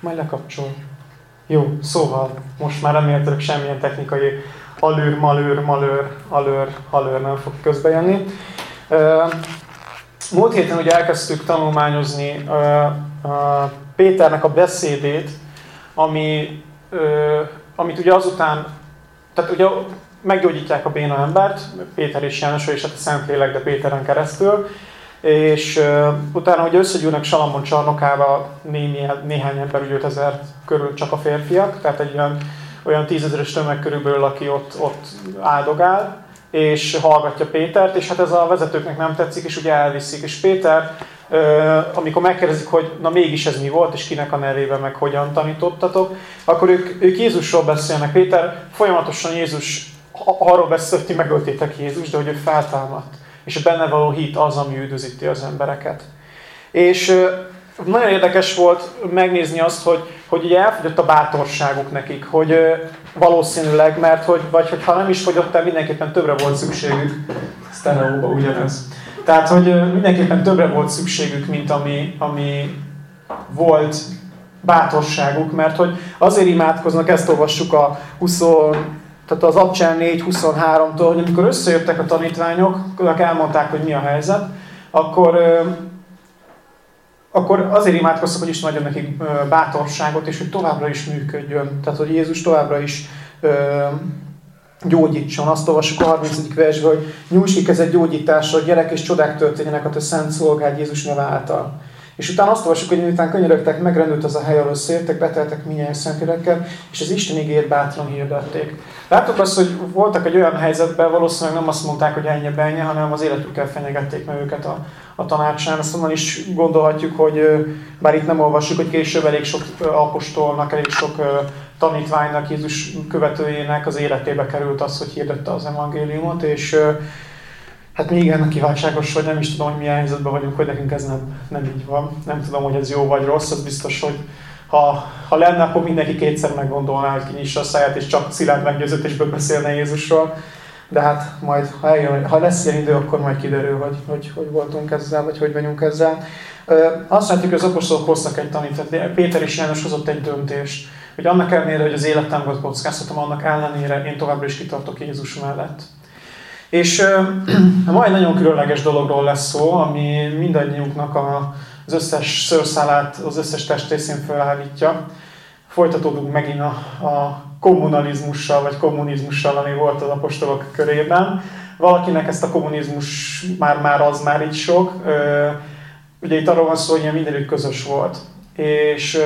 Majd lekapcsol. Jó, szóval most már remélhetőleg semmilyen technikai alőr, malőr, malőr, alőr, alőr nem fog közbejönni. Múlt héten ugye elkezdtük tanulmányozni Péternek a beszédét, ami, amit ugye azután, tehát ugye meggyógyítják a béna embert, Péter és János, és hát a Szentlélek, de Péteren keresztül, és uh, utána, hogy összegyűlnek Salamon csarnokába némi, néhány ember, úgy 5000 körül csak a férfiak, tehát egy olyan, olyan tízezeres tömeg körülbelül, aki ott, ott áldogál, és hallgatja Pétert, és hát ez a vezetőknek nem tetszik, és ugye elviszik. És Péter, amikor megkérdezik, hogy na mégis ez mi volt, és kinek a nevében, meg hogyan tanítottatok, akkor ők, ők Jézusról beszélnek. Péter folyamatosan Jézus arról beszél, hogy ti megöltétek Jézus, de hogy ő feltámadt. És a benne való hit az, ami üdvözíti az embereket. És nagyon érdekes volt megnézni azt, hogy, hogy ugye elfogyott a bátorságuk nekik, hogy valószínűleg, mert hogy, vagy hogy ha nem is fogyott el, mindenképpen többre volt szükségük. Sztereóba ugyanez. Tehát, hogy mindenképpen többre volt szükségük, mint ami, ami volt bátorságuk, mert hogy azért imádkoznak, ezt olvassuk a 20, tehát az Abcsán 4.23-tól, hogy amikor összejöttek a tanítványok, elmondták, hogy mi a helyzet, akkor akkor azért imádkoztak, hogy is adjon nekik bátorságot, és hogy továbbra is működjön. Tehát, hogy Jézus továbbra is gyógyítson. Azt olvassuk a 30. versben, hogy nyújts ki kezed gyógyításra, gyerek és csodák történjenek a te szent szolgád Jézus neve által. És utána azt olvassuk, hogy miután könyörögtek, megrendült az a hely, ahol széltek, beteltek minnyáján szentélekkel, és az Isten ígért bátran hirdették. Láttuk azt, hogy voltak egy olyan helyzetben, valószínűleg nem azt mondták, hogy ennyi benye, hanem az életükkel fenyegették meg őket a, a tanácsán. Ezt onnan is gondolhatjuk, hogy bár itt nem olvassuk, hogy később elég sok apostolnak, elég sok tanítványnak, Jézus követőjének az életébe került az, hogy hirdette az evangéliumot, és Hát még ennek kiváltságos, hogy nem is tudom, hogy milyen helyzetben vagyunk, hogy nekünk ez nem, nem így van. Nem tudom, hogy ez jó vagy rossz, az biztos, hogy ha, ha lenne, akkor mindenki kétszer meggondolná, hogy kinyissa a száját, és csak szilárd meggyőződésből beszélne Jézusról. De hát majd, ha, eljön, ha lesz ilyen idő, akkor majd kiderül, hogy, hogy, hogy voltunk ezzel, vagy hogy vagyunk ezzel. Azt látjuk, hogy az apostolok hoztak egy tanítást. Péter is János hozott egy döntést, hogy annak ellenére, hogy az életem volt kockáztatom, annak ellenére én továbbra is kitartok Jézus mellett. És majd nagyon különleges dologról lesz szó, ami mindannyiunknak a, az összes szőrszálát, az összes testrészén felállítja. Folytatódunk megint a, a kommunalizmussal, vagy kommunizmussal, ami volt az apostolok körében. Valakinek ezt a kommunizmus már, már az már így sok. Ugye itt arról van szó, hogy mindenütt közös volt. És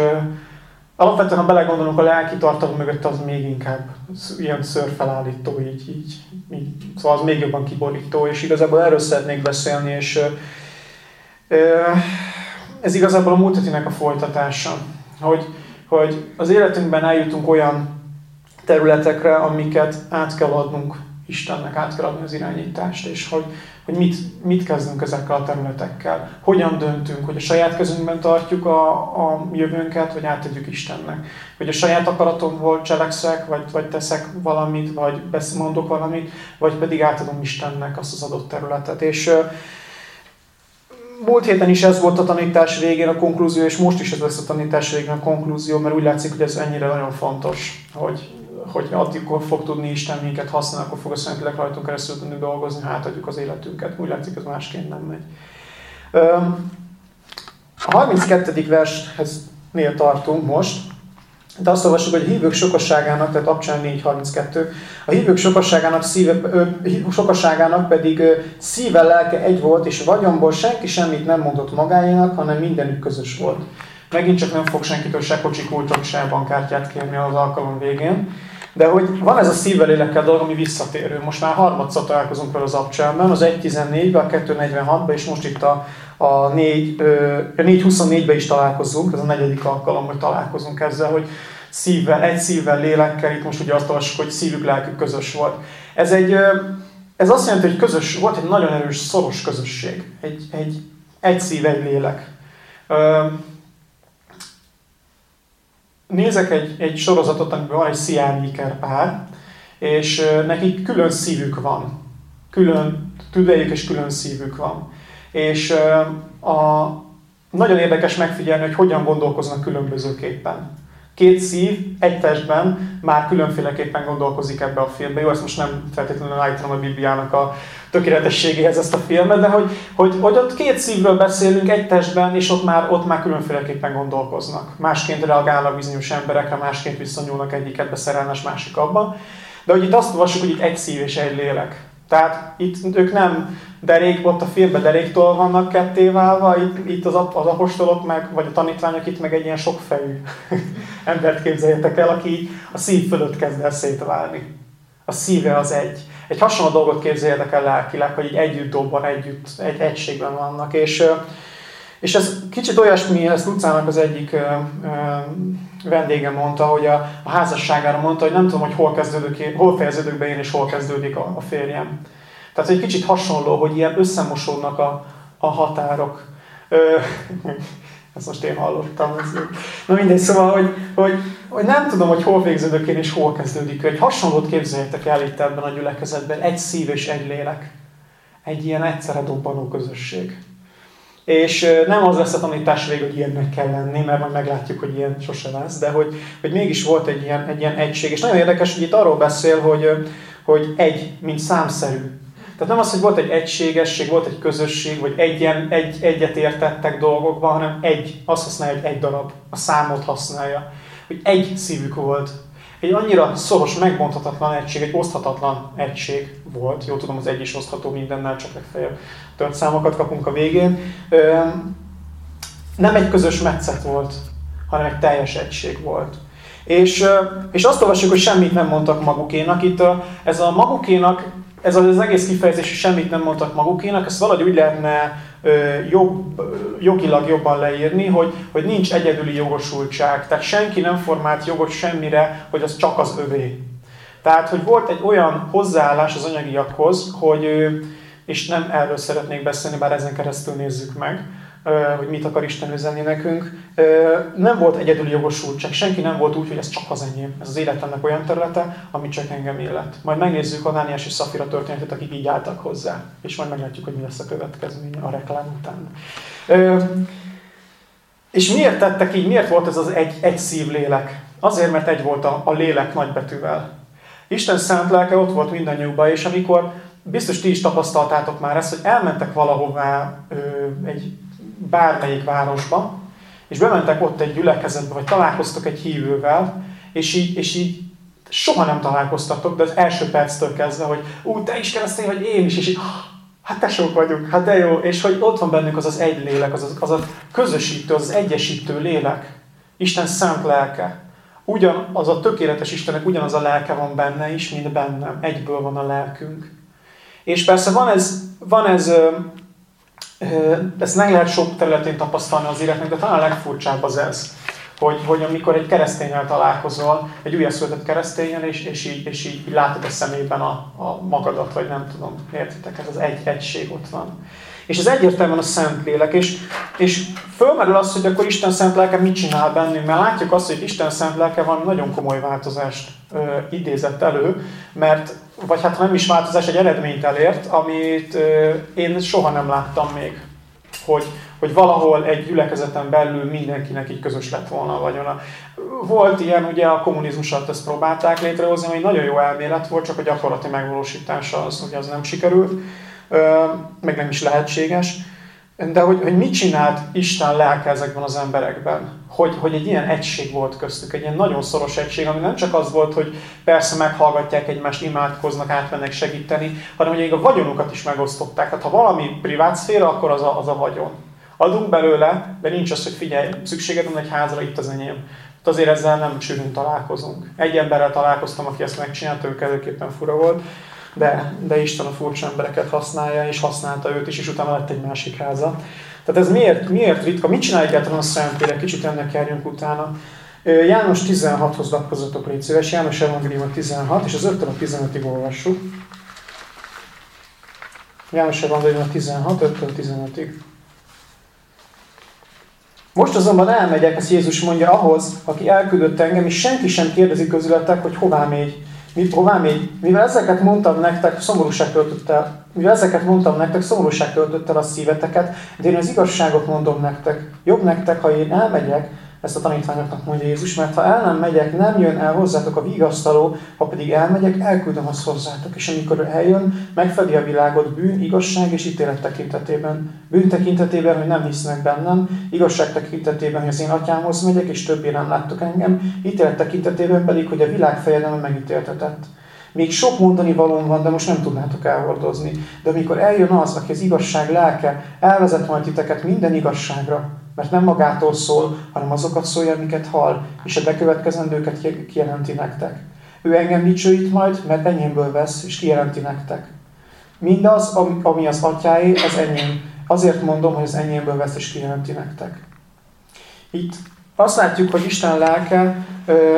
alapvetően, ha belegondolunk, a lelki tartalom mögött az még inkább ilyen szörfelállító, így, így, így, szóval az még jobban kiborító, és igazából erről szeretnék beszélni, és ez igazából a múlt a folytatása, hogy, hogy az életünkben eljutunk olyan területekre, amiket át kell adnunk Istennek, át kell adni az irányítást, és hogy, hogy mit, mit kezdünk ezekkel a területekkel. Hogyan döntünk, hogy a saját kezünkben tartjuk a, a jövőnket, vagy átadjuk Istennek. Hogy a saját akaratomból cselekszek, vagy, vagy teszek valamit, vagy mondok valamit, vagy pedig átadom Istennek azt az adott területet. És múlt héten is ez volt a tanítás végén a konklúzió, és most is ez lesz a tanítás végén a konklúzió, mert úgy látszik, hogy ez ennyire nagyon fontos, hogy hogy addig fog tudni Isten minket használni, akkor fog a Szentlélek rajtunk keresztül tudni dolgozni, hát adjuk az életünket. Úgy látszik, ez másként nem megy. A 32. vershez nél tartunk most, de azt olvassuk, hogy a hívők sokasságának, tehát Abcsán 4.32, a hívők sokasságának, szíve, ö, sokasságának pedig ö, szíve, lelke egy volt, és vagyonból senki semmit nem mondott magáénak, hanem mindenük közös volt. Megint csak nem fog senkitől se kocsi kulcsot, se bankkártyát kérni az alkalom végén. De hogy van ez a szívvel lélekkel dolog, ami visszatérő. Most már harmadszor találkozunk vele az abcselben, az 1.14-ben, a 2.46-ban, és most itt a, a 4.24-ben is találkozunk, ez a negyedik alkalom, hogy találkozunk ezzel, hogy szívvel, egy szívvel, lélekkel, itt most ugye azt olvassuk, hogy szívük, lelkük közös volt. Ez, egy, ez azt jelenti, hogy közös, volt egy nagyon erős, szoros közösség. Egy, egy, egy szív, egy lélek nézek egy, egy sorozatot, amiben van egy sziárnyéker pár, és nekik külön szívük van. Külön tüdejük és külön szívük van. És a nagyon érdekes megfigyelni, hogy hogyan gondolkoznak különbözőképpen. Két szív egy testben már különféleképpen gondolkozik ebbe a filmbe. Jó, ezt most nem feltétlenül állítom a Bibliának a tökéletességéhez ezt a filmet, de hogy, hogy, hogy ott két szívről beszélünk egy testben, és ott már, ott már különféleképpen gondolkoznak. Másként reagálnak bizonyos emberekre, másként viszonyulnak egyiketbe szerelmes másik abban. De hogy itt azt olvassuk, hogy itt egy szív és egy lélek. Tehát itt ők nem derék, ott a filmben deréktól vannak ketté válva, itt, itt az, az apostolok meg, vagy a tanítványok itt meg egy ilyen sokfejű embert képzeljetek el, aki a szív fölött kezd el szétválni. A szíve az egy. Egy hasonló dolgot képzeljetek el lelkileg, hogy így együtt dobban, együtt, egy egységben vannak. És, és ez kicsit olyasmi, ezt utcának az egyik vendége mondta, hogy a, a házasságára mondta, hogy nem tudom, hogy hol, kezdődik, hol fejeződik be én, és hol kezdődik a, a férjem. Tehát egy kicsit hasonló, hogy ilyen összemosódnak a, a határok. Ö, ezt most én hallottam. Na mindegy, szóval, hogy, hogy, hogy nem tudom, hogy hol végződök én és hol kezdődik. Egy hasonlót képzeljétek el itt ebben a gyülekezetben. Egy szív és egy lélek. Egy ilyen egyszerre dobbanó közösség. És nem az lesz a tanítás vég, hogy ilyennek kell lenni, mert majd meglátjuk, hogy ilyen sose lesz, de hogy, hogy mégis volt egy ilyen, egy ilyen egység. És nagyon érdekes, hogy itt arról beszél, hogy, hogy egy, mint számszerű. Tehát nem az, hogy volt egy egységesség, volt egy közösség, vagy egyen, egy, egyet értettek dolgokban, hanem egy, azt használja, hogy egy darab, a számot használja. Hogy egy szívük volt. Egy annyira szoros, megbonthatatlan egység, egy oszthatatlan egység volt. Jó tudom, az egy is osztható mindennel, csak legfeljebb tört számokat kapunk a végén. Nem egy közös metszet volt, hanem egy teljes egység volt. És, és azt olvassuk, hogy semmit nem mondtak magukénak. Itt a, ez a magukénak ez az egész kifejezés, hogy semmit nem mondtak magukénak, ezt valahogy úgy lehetne jobb, jogilag jobban leírni, hogy, hogy nincs egyedüli jogosultság. Tehát senki nem formált jogot semmire, hogy az csak az övé. Tehát, hogy volt egy olyan hozzáállás az anyagiakhoz, hogy, és nem erről szeretnék beszélni, bár ezen keresztül nézzük meg, hogy mit akar Isten üzenni nekünk. Nem volt egyedüli jogosultság, senki nem volt úgy, hogy ez csak az enyém. Ez az életemnek olyan területe, ami csak engem illet. Majd megnézzük Anániás és Szafira történetet, akik így álltak hozzá, és majd meglátjuk, hogy mi lesz a következménye a reklám után. És miért tettek így, miért volt ez az egy, egy szív lélek? Azért, mert egy volt a, a lélek nagybetűvel. Isten szent lelke ott volt mindannyiukban, és amikor biztos ti is tapasztaltátok már ezt, hogy elmentek valahová ö, egy bármelyik városba, és bementek ott egy gyülekezetbe, vagy találkoztok egy hívővel, és így, és így soha nem találkoztatok, de az első perctől kezdve, hogy ú, te is keresztény vagy, én is, és így, hát te sok vagyunk, hát de jó, és hogy ott van bennünk az az egy lélek, az, az, az a közösítő, az, az egyesítő lélek, Isten szent lelke. Ugyan az a tökéletes Istennek ugyanaz a lelke van benne is, mint bennem. Egyből van a lelkünk. És persze van ez, van ez ezt nem lehet sok területén tapasztalni az életnek, de talán a legfurcsább az ez, hogy, hogy amikor egy keresztényel találkozol, egy újjászületett keresztényel, és, és, így, és így látod a szemében a, a magadat, vagy nem tudom, értitek, ez az egy egység ott van. És ez egyértelműen a Szentlélek, és, és fölmerül az, hogy akkor Isten szent lelke mit csinál bennünk, mert látjuk azt, hogy Isten szent lelke van nagyon komoly változást ö, idézett elő, mert, vagy hát nem is változás, egy eredményt elért, amit én soha nem láttam még, hogy, hogy valahol egy gyülekezeten belül mindenkinek így közös lett volna a vagyona. Volt ilyen, ugye a kommunizmus alatt ezt próbálták létrehozni, ami nagyon jó elmélet volt, csak a gyakorlati megvalósítása az, ugye az nem sikerült, meg nem is lehetséges. De hogy, hogy mit csinált Isten lelke ezekben az emberekben? Hogy, hogy egy ilyen egység volt köztük, egy ilyen nagyon szoros egység, ami nem csak az volt, hogy persze meghallgatják egymást, imádkoznak, átmennek segíteni, hanem hogy a vagyonukat is megosztották. Tehát ha valami privát szféra, akkor az a, az a vagyon. Adunk belőle, de nincs az, hogy figyelj, szükséged van egy házra, itt az enyém. Hát azért ezzel nem sűrűn találkozunk. Egy emberrel találkoztam, aki ezt megcsinálta, ő előképpen fura volt de, de Isten a furcsa embereket használja, és használta őt is, és utána lett egy másik háza. Tehát ez miért, miért ritka? Mit csinálják egyáltalán a Szentlélek? Kicsit ennek járjunk utána. János 16-hoz lapozzatok, légy szíves. János Evangélium 16, és az 5 a 15-ig olvassuk. János Evangélium 16, 5 15-ig. Most azonban elmegyek, ezt Jézus mondja ahhoz, aki elküldött engem, és senki sem kérdezi közületek, hogy hová megy. Mi, hová még, mivel ezeket mondtam nektek, szomorúság töltött el, mivel ezeket mondtam nektek, szomorúság töltött el a szíveteket, de én az igazságot mondom nektek. Jobb nektek, ha én elmegyek, ezt a tanítványoknak mondja Jézus, mert ha el nem megyek, nem jön el hozzátok a vigasztaló, ha pedig elmegyek, elküldöm azt hozzátok. És amikor eljön, megfedi a világot bűn, igazság és ítélet tekintetében. Bűn tekintetében, hogy nem hisznek bennem, igazság tekintetében, hogy az én atyámhoz megyek, és többé nem láttok engem, ítélet tekintetében pedig, hogy a világ fejedelme megítéltetett. Még sok mondani valóm van, de most nem tudnátok elhordozni. De amikor eljön az, aki az igazság lelke, elvezet majd titeket minden igazságra, mert nem magától szól, hanem azokat szólja, amiket hall, és a bekövetkezendőket kijelenti nektek. Ő engem dicsőít majd, mert enyémből vesz, és kijelenti nektek. Mindaz, ami az atyáé, az enyém. Azért mondom, hogy az enyémből vesz, és kijelenti nektek. Itt azt látjuk, hogy Isten lelke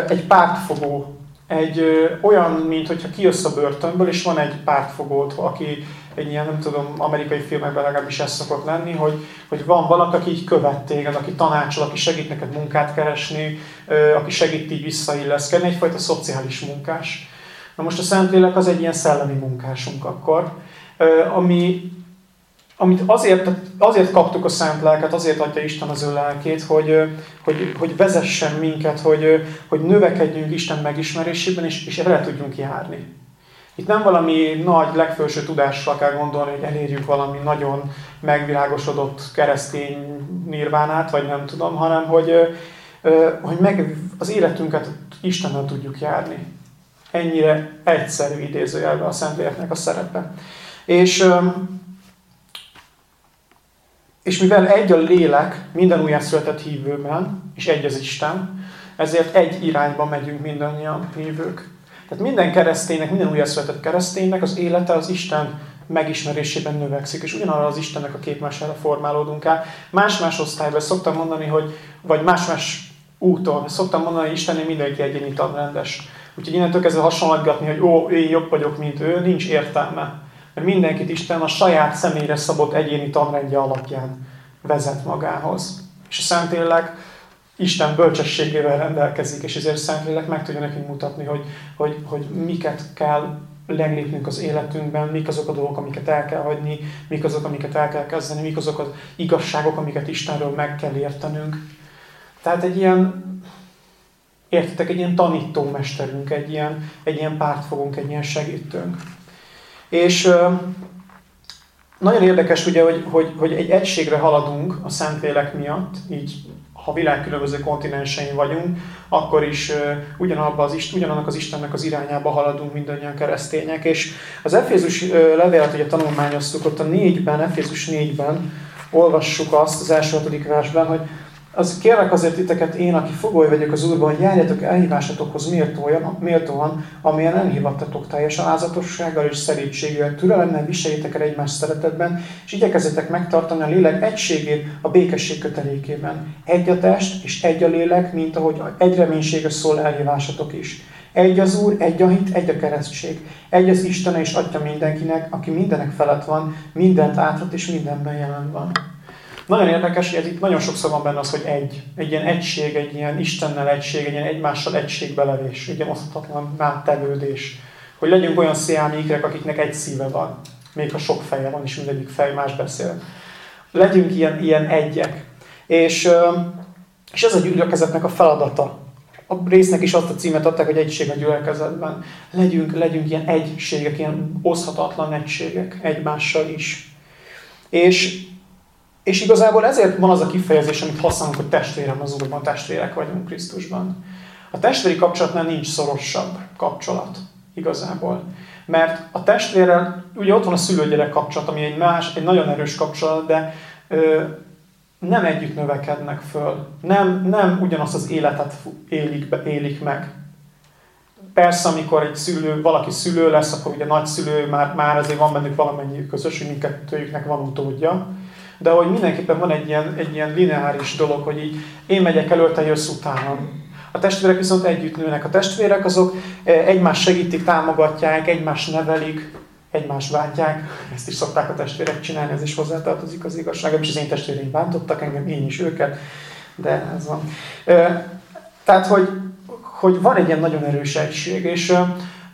egy pártfogó, egy olyan, mint hogyha kijössz a börtönből, és van egy pártfogót, aki egy ilyen, nem tudom, amerikai filmekben legalábbis ez szokott lenni, hogy, hogy van valaki, aki így követ téged, aki tanácsol, aki segít neked munkát keresni, aki segít így visszailleszkedni, egyfajta szociális munkás. Na most a Szentlélek az egy ilyen szellemi munkásunk akkor, ami, amit azért, azért kaptuk a szent lelket, azért adja Isten az ő lelkét, hogy, hogy, hogy vezessen minket, hogy, hogy növekedjünk Isten megismerésében, és, és erre tudjunk járni. Itt nem valami nagy, legfőső tudással kell gondolni, hogy elérjünk valami nagyon megvilágosodott keresztény nirvánát, vagy nem tudom, hanem hogy, hogy meg az életünket Istennel tudjuk járni. Ennyire egyszerű idézőjelben a Szentléleknek a szerepe. És, és mivel egy a lélek minden újjászületett hívőben, és egy az Isten, ezért egy irányba megyünk mindannyian hívők. Tehát minden kereszténynek, minden újjászületett kereszténynek az élete az Isten megismerésében növekszik, és ugyanarra az Istennek a képmására formálódunk el. Más-más osztályban szoktam mondani, hogy, vagy más-más úton, szoktam mondani, hogy Istennél mindenki egyéni tanrendes. Úgyhogy innentől kezdve hasonlatgatni, hogy ó, én jobb vagyok, mint ő, nincs értelme. Mert mindenkit Isten a saját személyre szabott egyéni tanrendje alapján vezet magához. És a Szentlélek Isten bölcsességével rendelkezik, és ezért Szentlélek meg tudja nekünk mutatni, hogy, hogy, hogy miket kell leglépnünk az életünkben, mik azok a dolgok, amiket el kell hagyni, mik azok, amiket el kell kezdeni, mik azok az igazságok, amiket Istenről meg kell értenünk. Tehát egy ilyen, értitek, egy ilyen tanítómesterünk, egy ilyen, egy ilyen pártfogunk, egy ilyen segítőnk. És nagyon érdekes ugye, hogy, hogy, hogy egy egységre haladunk a Szentlélek miatt, így ha világ különböző kontinensein vagyunk, akkor is ugyanabba az, ugyanannak az Istennek az irányába haladunk mindannyian keresztények. És az Efézus levélet ugye tanulmányoztuk, ott a négyben, Efézus négyben olvassuk azt az első hatodik versben, hogy az kérlek azért titeket én, aki fogoly vagyok az Úrban, hogy járjatok elhívásatokhoz méltóan, méltóan amilyen elhívattatok teljes alázatossággal és szerítséggel, türelemmel viseljétek el egymás szeretetben, és igyekezzetek megtartani a lélek egységét a békesség kötelékében. Egy a test és egy a lélek, mint ahogy egy reménységes szól elhívásatok is. Egy az Úr, egy a hit, egy a keresztség. Egy az Isten és Atya mindenkinek, aki mindenek felett van, mindent áthat és mindenben jelen van. Nagyon érdekes, hogy ez itt nagyon sokszor van benne az, hogy egy. Egy ilyen egység, egy ilyen Istennel egység, egy ilyen egymással egységbelevés, egy ilyen oszthatatlan tevődés. Hogy legyünk olyan sziámikrek, akiknek egy szíve van. Még ha sok feje van, és mindegyik fej más beszél. Legyünk ilyen, ilyen egyek. És, és ez a gyülekezetnek a feladata. A résznek is azt a címet adták, hogy egység a gyülekezetben. Legyünk, legyünk ilyen egységek, ilyen oszhatatlan egységek egymással is. És és igazából ezért van az a kifejezés, amit használunk, hogy testvérem az Úrban, testvérek vagyunk Krisztusban. A testvéri kapcsolatnál nincs szorosabb kapcsolat igazából. Mert a testvérrel, ugye ott van a szülőgyerek kapcsolat, ami egy más, egy nagyon erős kapcsolat, de ö, nem együtt növekednek föl. Nem, nem ugyanazt az életet élik, élik meg. Persze, amikor egy szülő, valaki szülő lesz, akkor ugye nagyszülő, már, már azért van bennük valamennyi közös, hogy mindkettőjüknek van utódja de hogy mindenképpen van egy ilyen, egy ilyen lineáris dolog, hogy így én megyek elő, te jössz utánam. A testvérek viszont együtt nőnek. A testvérek azok e, egymást segítik, támogatják, egymást nevelik, egymást bántják. Ezt is szokták a testvérek csinálni, ez is hozzátartozik az igazságom, és az én testvéreim bántottak engem, én is őket, de ez van. E, tehát, hogy, hogy van egy ilyen nagyon erős egység, és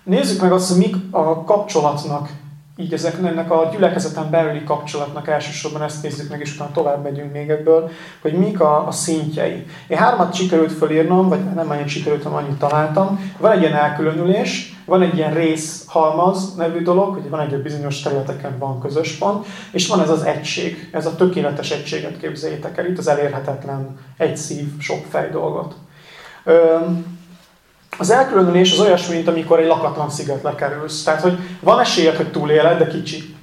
nézzük meg azt, hogy mik a kapcsolatnak így ezeknek a gyülekezeten belüli kapcsolatnak elsősorban ezt nézzük meg, és utána tovább megyünk még ebből, hogy mik a, a szintjei. Én hármat sikerült fölírnom, vagy nem annyit sikerült, hanem annyit találtam. Van egy ilyen elkülönülés, van egy ilyen részhalmaz nevű dolog, hogy van egy bizonyos területeken van közös pont, és van ez az egység, ez a tökéletes egységet képzeljétek el, itt az elérhetetlen egy szív, sok fej dolgot. Az elkülönülés az olyasmi, mint amikor egy lakatlan szigetre kerülsz. Tehát, hogy van esélyed, hogy túléled, de kicsi.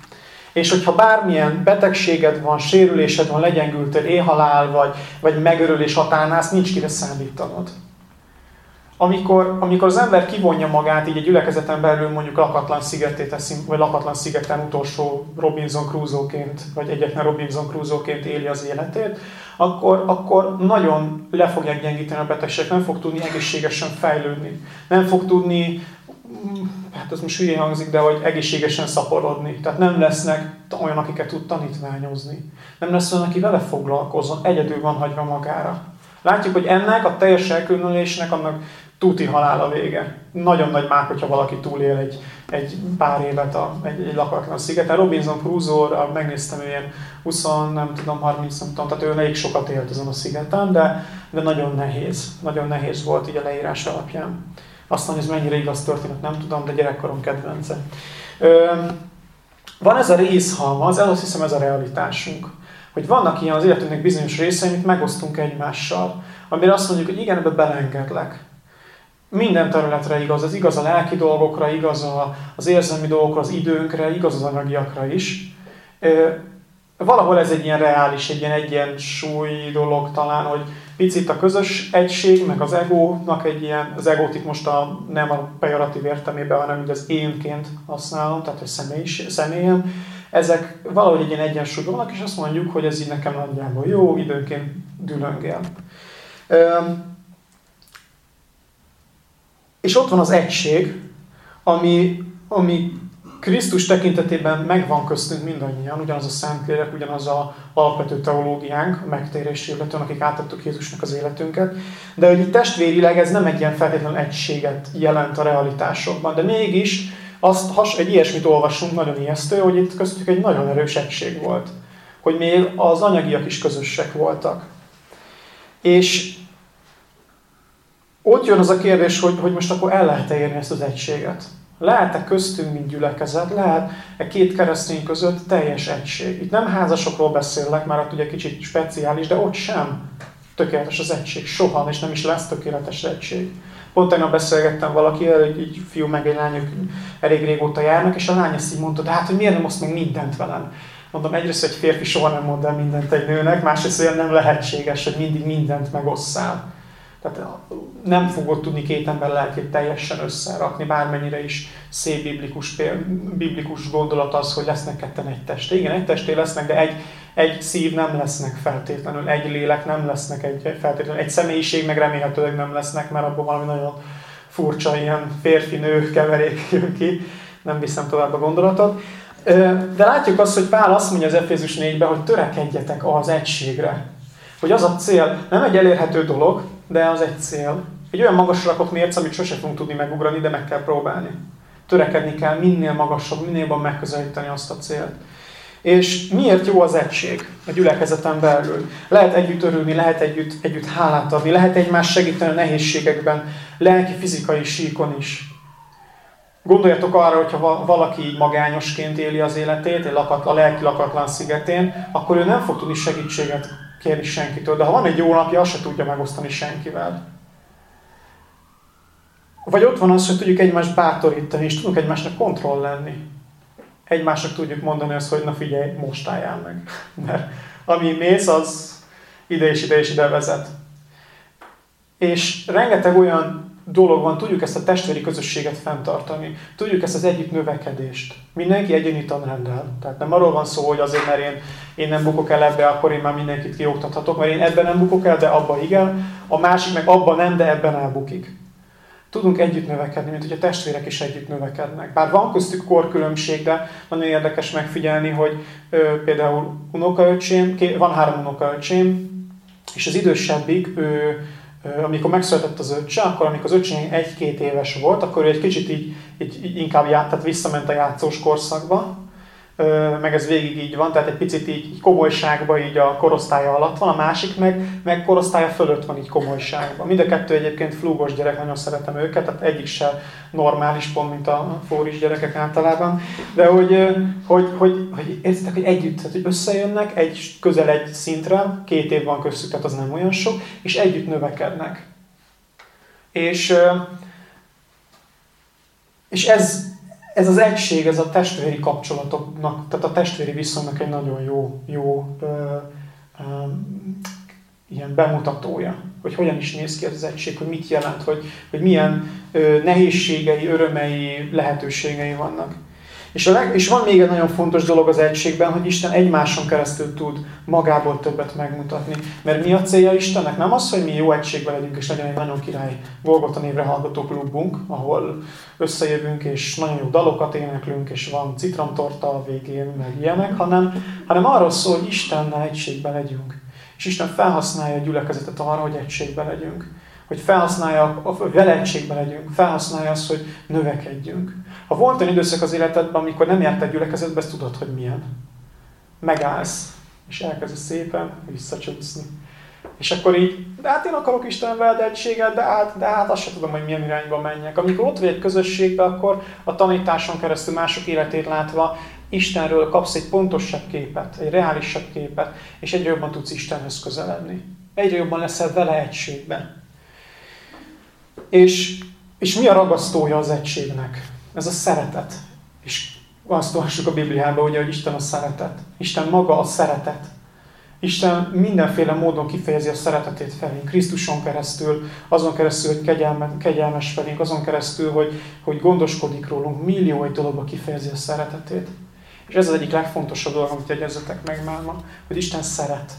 És hogyha bármilyen betegséged van, sérülésed van, legyengültél, éhalál vagy, vagy megörülés határnász, nincs kire számítanod. Amikor, amikor az ember kivonja magát így egy gyülekezeten belül mondjuk lakatlan szigeté teszünk, vagy lakatlan szigeten utolsó Robinson Crusoe-ként, vagy egyetlen Robinson Crusoe-ként éli az életét, akkor, akkor nagyon le fogják gyengíteni a betegségek, nem fog tudni egészségesen fejlődni. Nem fog tudni, hát ez most hülyén hangzik, de hogy egészségesen szaporodni. Tehát nem lesznek olyan, akiket tud tanítványozni. Nem lesz olyan, aki vele foglalkozon, egyedül van hagyva magára. Látjuk, hogy ennek a teljes elkülönülésnek annak tuti halál a vége. Nagyon nagy mák, hogyha valaki túlél egy, egy pár évet a, egy, egy lakatlan szigeten. Robinson Crusoe-ra megnéztem, ilyen 20, nem tudom, 30, nem tudom, tehát ő elég sokat élt azon a szigeten, de, de nagyon nehéz. Nagyon nehéz volt így a leírás alapján. Aztán, ez mennyire igaz történet, nem tudom, de gyerekkorom kedvence. Ö, van ez a részhalmaz, ez azt hiszem ez a realitásunk. Hogy vannak ilyen az életünknek bizonyos részei, amit megosztunk egymással. Amire azt mondjuk, hogy igen, ebbe belengedlek minden területre igaz, ez igaz a lelki dolgokra, igaz az érzelmi dolgokra, az időnkre, igaz az anyagiakra is. Valahol ez egy ilyen reális, egy ilyen egyensúly dolog talán, hogy picit a közös egység, meg az egónak egy ilyen, az egót itt most a, nem a pejoratív értelmében, hanem úgy az énként használom, tehát hogy személy, személyem, ezek valahogy egy ilyen egyensúlyban vannak, és azt mondjuk, hogy ez így nekem nagyjából jó, időnként dülöngél. És ott van az egység, ami, ami Krisztus tekintetében megvan köztünk mindannyian, ugyanaz a Szentlélek, ugyanaz a alapvető teológiánk, a megtérés illetően, akik átadtuk Jézusnak az életünket. De hogy testvérileg ez nem egy ilyen feltétlenül egységet jelent a realitásokban, de mégis azt, has, egy ilyesmit olvasunk, nagyon ijesztő, hogy itt köztük egy nagyon erős egység volt. Hogy még az anyagiak is közösek voltak. És ott jön az a kérdés, hogy, hogy most akkor el lehet-e érni ezt az egységet? Lehet-e köztünk, mint gyülekezet, lehet-e két keresztény között teljes egység? Itt nem házasokról beszélek, már ott ugye kicsit speciális, de ott sem tökéletes az egység. Soha, és nem is lesz tökéletes egység. Pont tegnap beszélgettem valakivel, egy, egy fiú meg egy lányok elég régóta járnak, és a lány ezt így mondta, de hát, hogy miért nem oszt meg mindent velem? Mondom, egyrészt egy férfi soha nem mond el mindent egy nőnek, másrészt olyan nem lehetséges, hogy mindig mindent megosszál. Tehát nem fogod tudni két ember lelkét teljesen összerakni, bármennyire is szép biblikus, biblikus gondolat az, hogy lesznek ketten egy test. Igen, egy testé lesznek, de egy, egy szív nem lesznek feltétlenül, egy lélek nem lesznek egy, feltétlenül, egy személyiség meg remélhetőleg nem lesznek, mert abból valami nagyon furcsa ilyen férfi-nő keverék jön ki. Nem viszem tovább a gondolatot. De látjuk azt, hogy Pál azt mondja az Efézus 4-ben, hogy törekedjetek az egységre. Hogy az a cél nem egy elérhető dolog, de az egy cél. Egy olyan magasra rakott mérce, amit sose fogunk tudni megugrani, de meg kell próbálni. Törekedni kell minél magasabb, minél jobban megközelíteni azt a célt. És miért jó az egység a gyülekezeten belül? Lehet együtt örülni, lehet együtt, együtt hálát adni, lehet egymás segíteni a nehézségekben, lelki, fizikai síkon is. Gondoljatok arra, hogyha valaki magányosként éli az életét, egy lakat, a lelki lakatlan szigetén, akkor ő nem fog tudni segítséget kérni senkitől. De ha van egy jó napja, azt se tudja megosztani senkivel. Vagy ott van az, hogy tudjuk egymást bátorítani, és tudunk egymásnak kontroll lenni. Egymásnak tudjuk mondani azt, hogy na figyelj, most álljál meg. Mert ami mész, az ide és ide és ide vezet. És rengeteg olyan dolog van, tudjuk ezt a testvéri közösséget fenntartani, tudjuk ezt az együtt növekedést. Mindenki egyéni tanrendel. Tehát nem arról van szó, hogy azért, mert én, én nem bukok el ebbe, akkor én már mindenkit kioktathatok, mert én ebben nem bukok el, de abba igen, a másik meg abban nem, de ebben elbukik. Tudunk együtt növekedni, mint hogy a testvérek is együtt növekednek. Bár van köztük korkülönbség, de nagyon érdekes megfigyelni, hogy ö, például unokaöcsém, van három unokaöcsém, és az idősebbik, ő amikor megszületett az öccse, akkor amikor az öccse egy-két éves volt, akkor ő egy kicsit így, így inkább ját, tehát visszament a játszós korszakba, meg ez végig így van, tehát egy picit így komolyságban így a korosztálya alatt van, a másik meg, meg korosztálya fölött van így komolyságban. Mind a kettő egyébként flúgos gyerek, nagyon szeretem őket, tehát egyik se normális pont, mint a fóris gyerekek általában, de hogy, hogy, hogy, hogy érzitek, hogy együtt, tehát hogy összejönnek egy közel egy szintre, két év van köztük, tehát az nem olyan sok, és együtt növekednek. És, és ez, ez az egység, ez a testvéri kapcsolatoknak, tehát a testvéri viszonynak egy nagyon jó, jó ö, ö, ilyen bemutatója, hogy hogyan is néz ki ez az egység, hogy mit jelent, hogy, hogy milyen ö, nehézségei, örömei, lehetőségei vannak. És, a leg, és van még egy nagyon fontos dolog az egységben, hogy Isten egymáson keresztül tud magából többet megmutatni. Mert mi a célja Istennek? Nem az, hogy mi jó egységben legyünk, és legyen egy nagyon király Golgota névre hallgató klubunk, ahol összejövünk, és nagyon jó dalokat éneklünk, és van citromtorta a végén, meg ilyenek, hanem, hanem arról szól, hogy Istennel egységben legyünk. És Isten felhasználja a gyülekezetet arra, hogy egységben legyünk hogy felhasználja, vele egységben legyünk, felhasználja azt, hogy növekedjünk. Ha volt olyan időszak az életedben, amikor nem jártál gyülekezetbe, ezt tudod, hogy milyen. Megállsz, és elkezdesz szépen visszacsúszni. És akkor így, de hát én akarok Isten veled egységet, de hát, de hát azt sem tudom, hogy milyen irányba menjek. Amikor ott vagy egy közösségben, akkor a tanításon keresztül mások életét látva Istenről kapsz egy pontosabb képet, egy reálisabb képet, és egyre jobban tudsz Istenhez közeledni. Egyre jobban leszel vele egységben. És, és mi a ragasztója az egységnek? Ez a szeretet. És azt olvassuk a Bibliában, ugye, hogy Isten a szeretet. Isten maga a szeretet. Isten mindenféle módon kifejezi a szeretetét felénk, Krisztuson keresztül, azon keresztül, hogy kegyelme, kegyelmes felénk, azon keresztül, hogy, hogy gondoskodik rólunk, millió egy dologba kifejezi a szeretetét. És ez az egyik legfontosabb dolog, amit jegyezzetek meg már ma, hogy Isten szeret.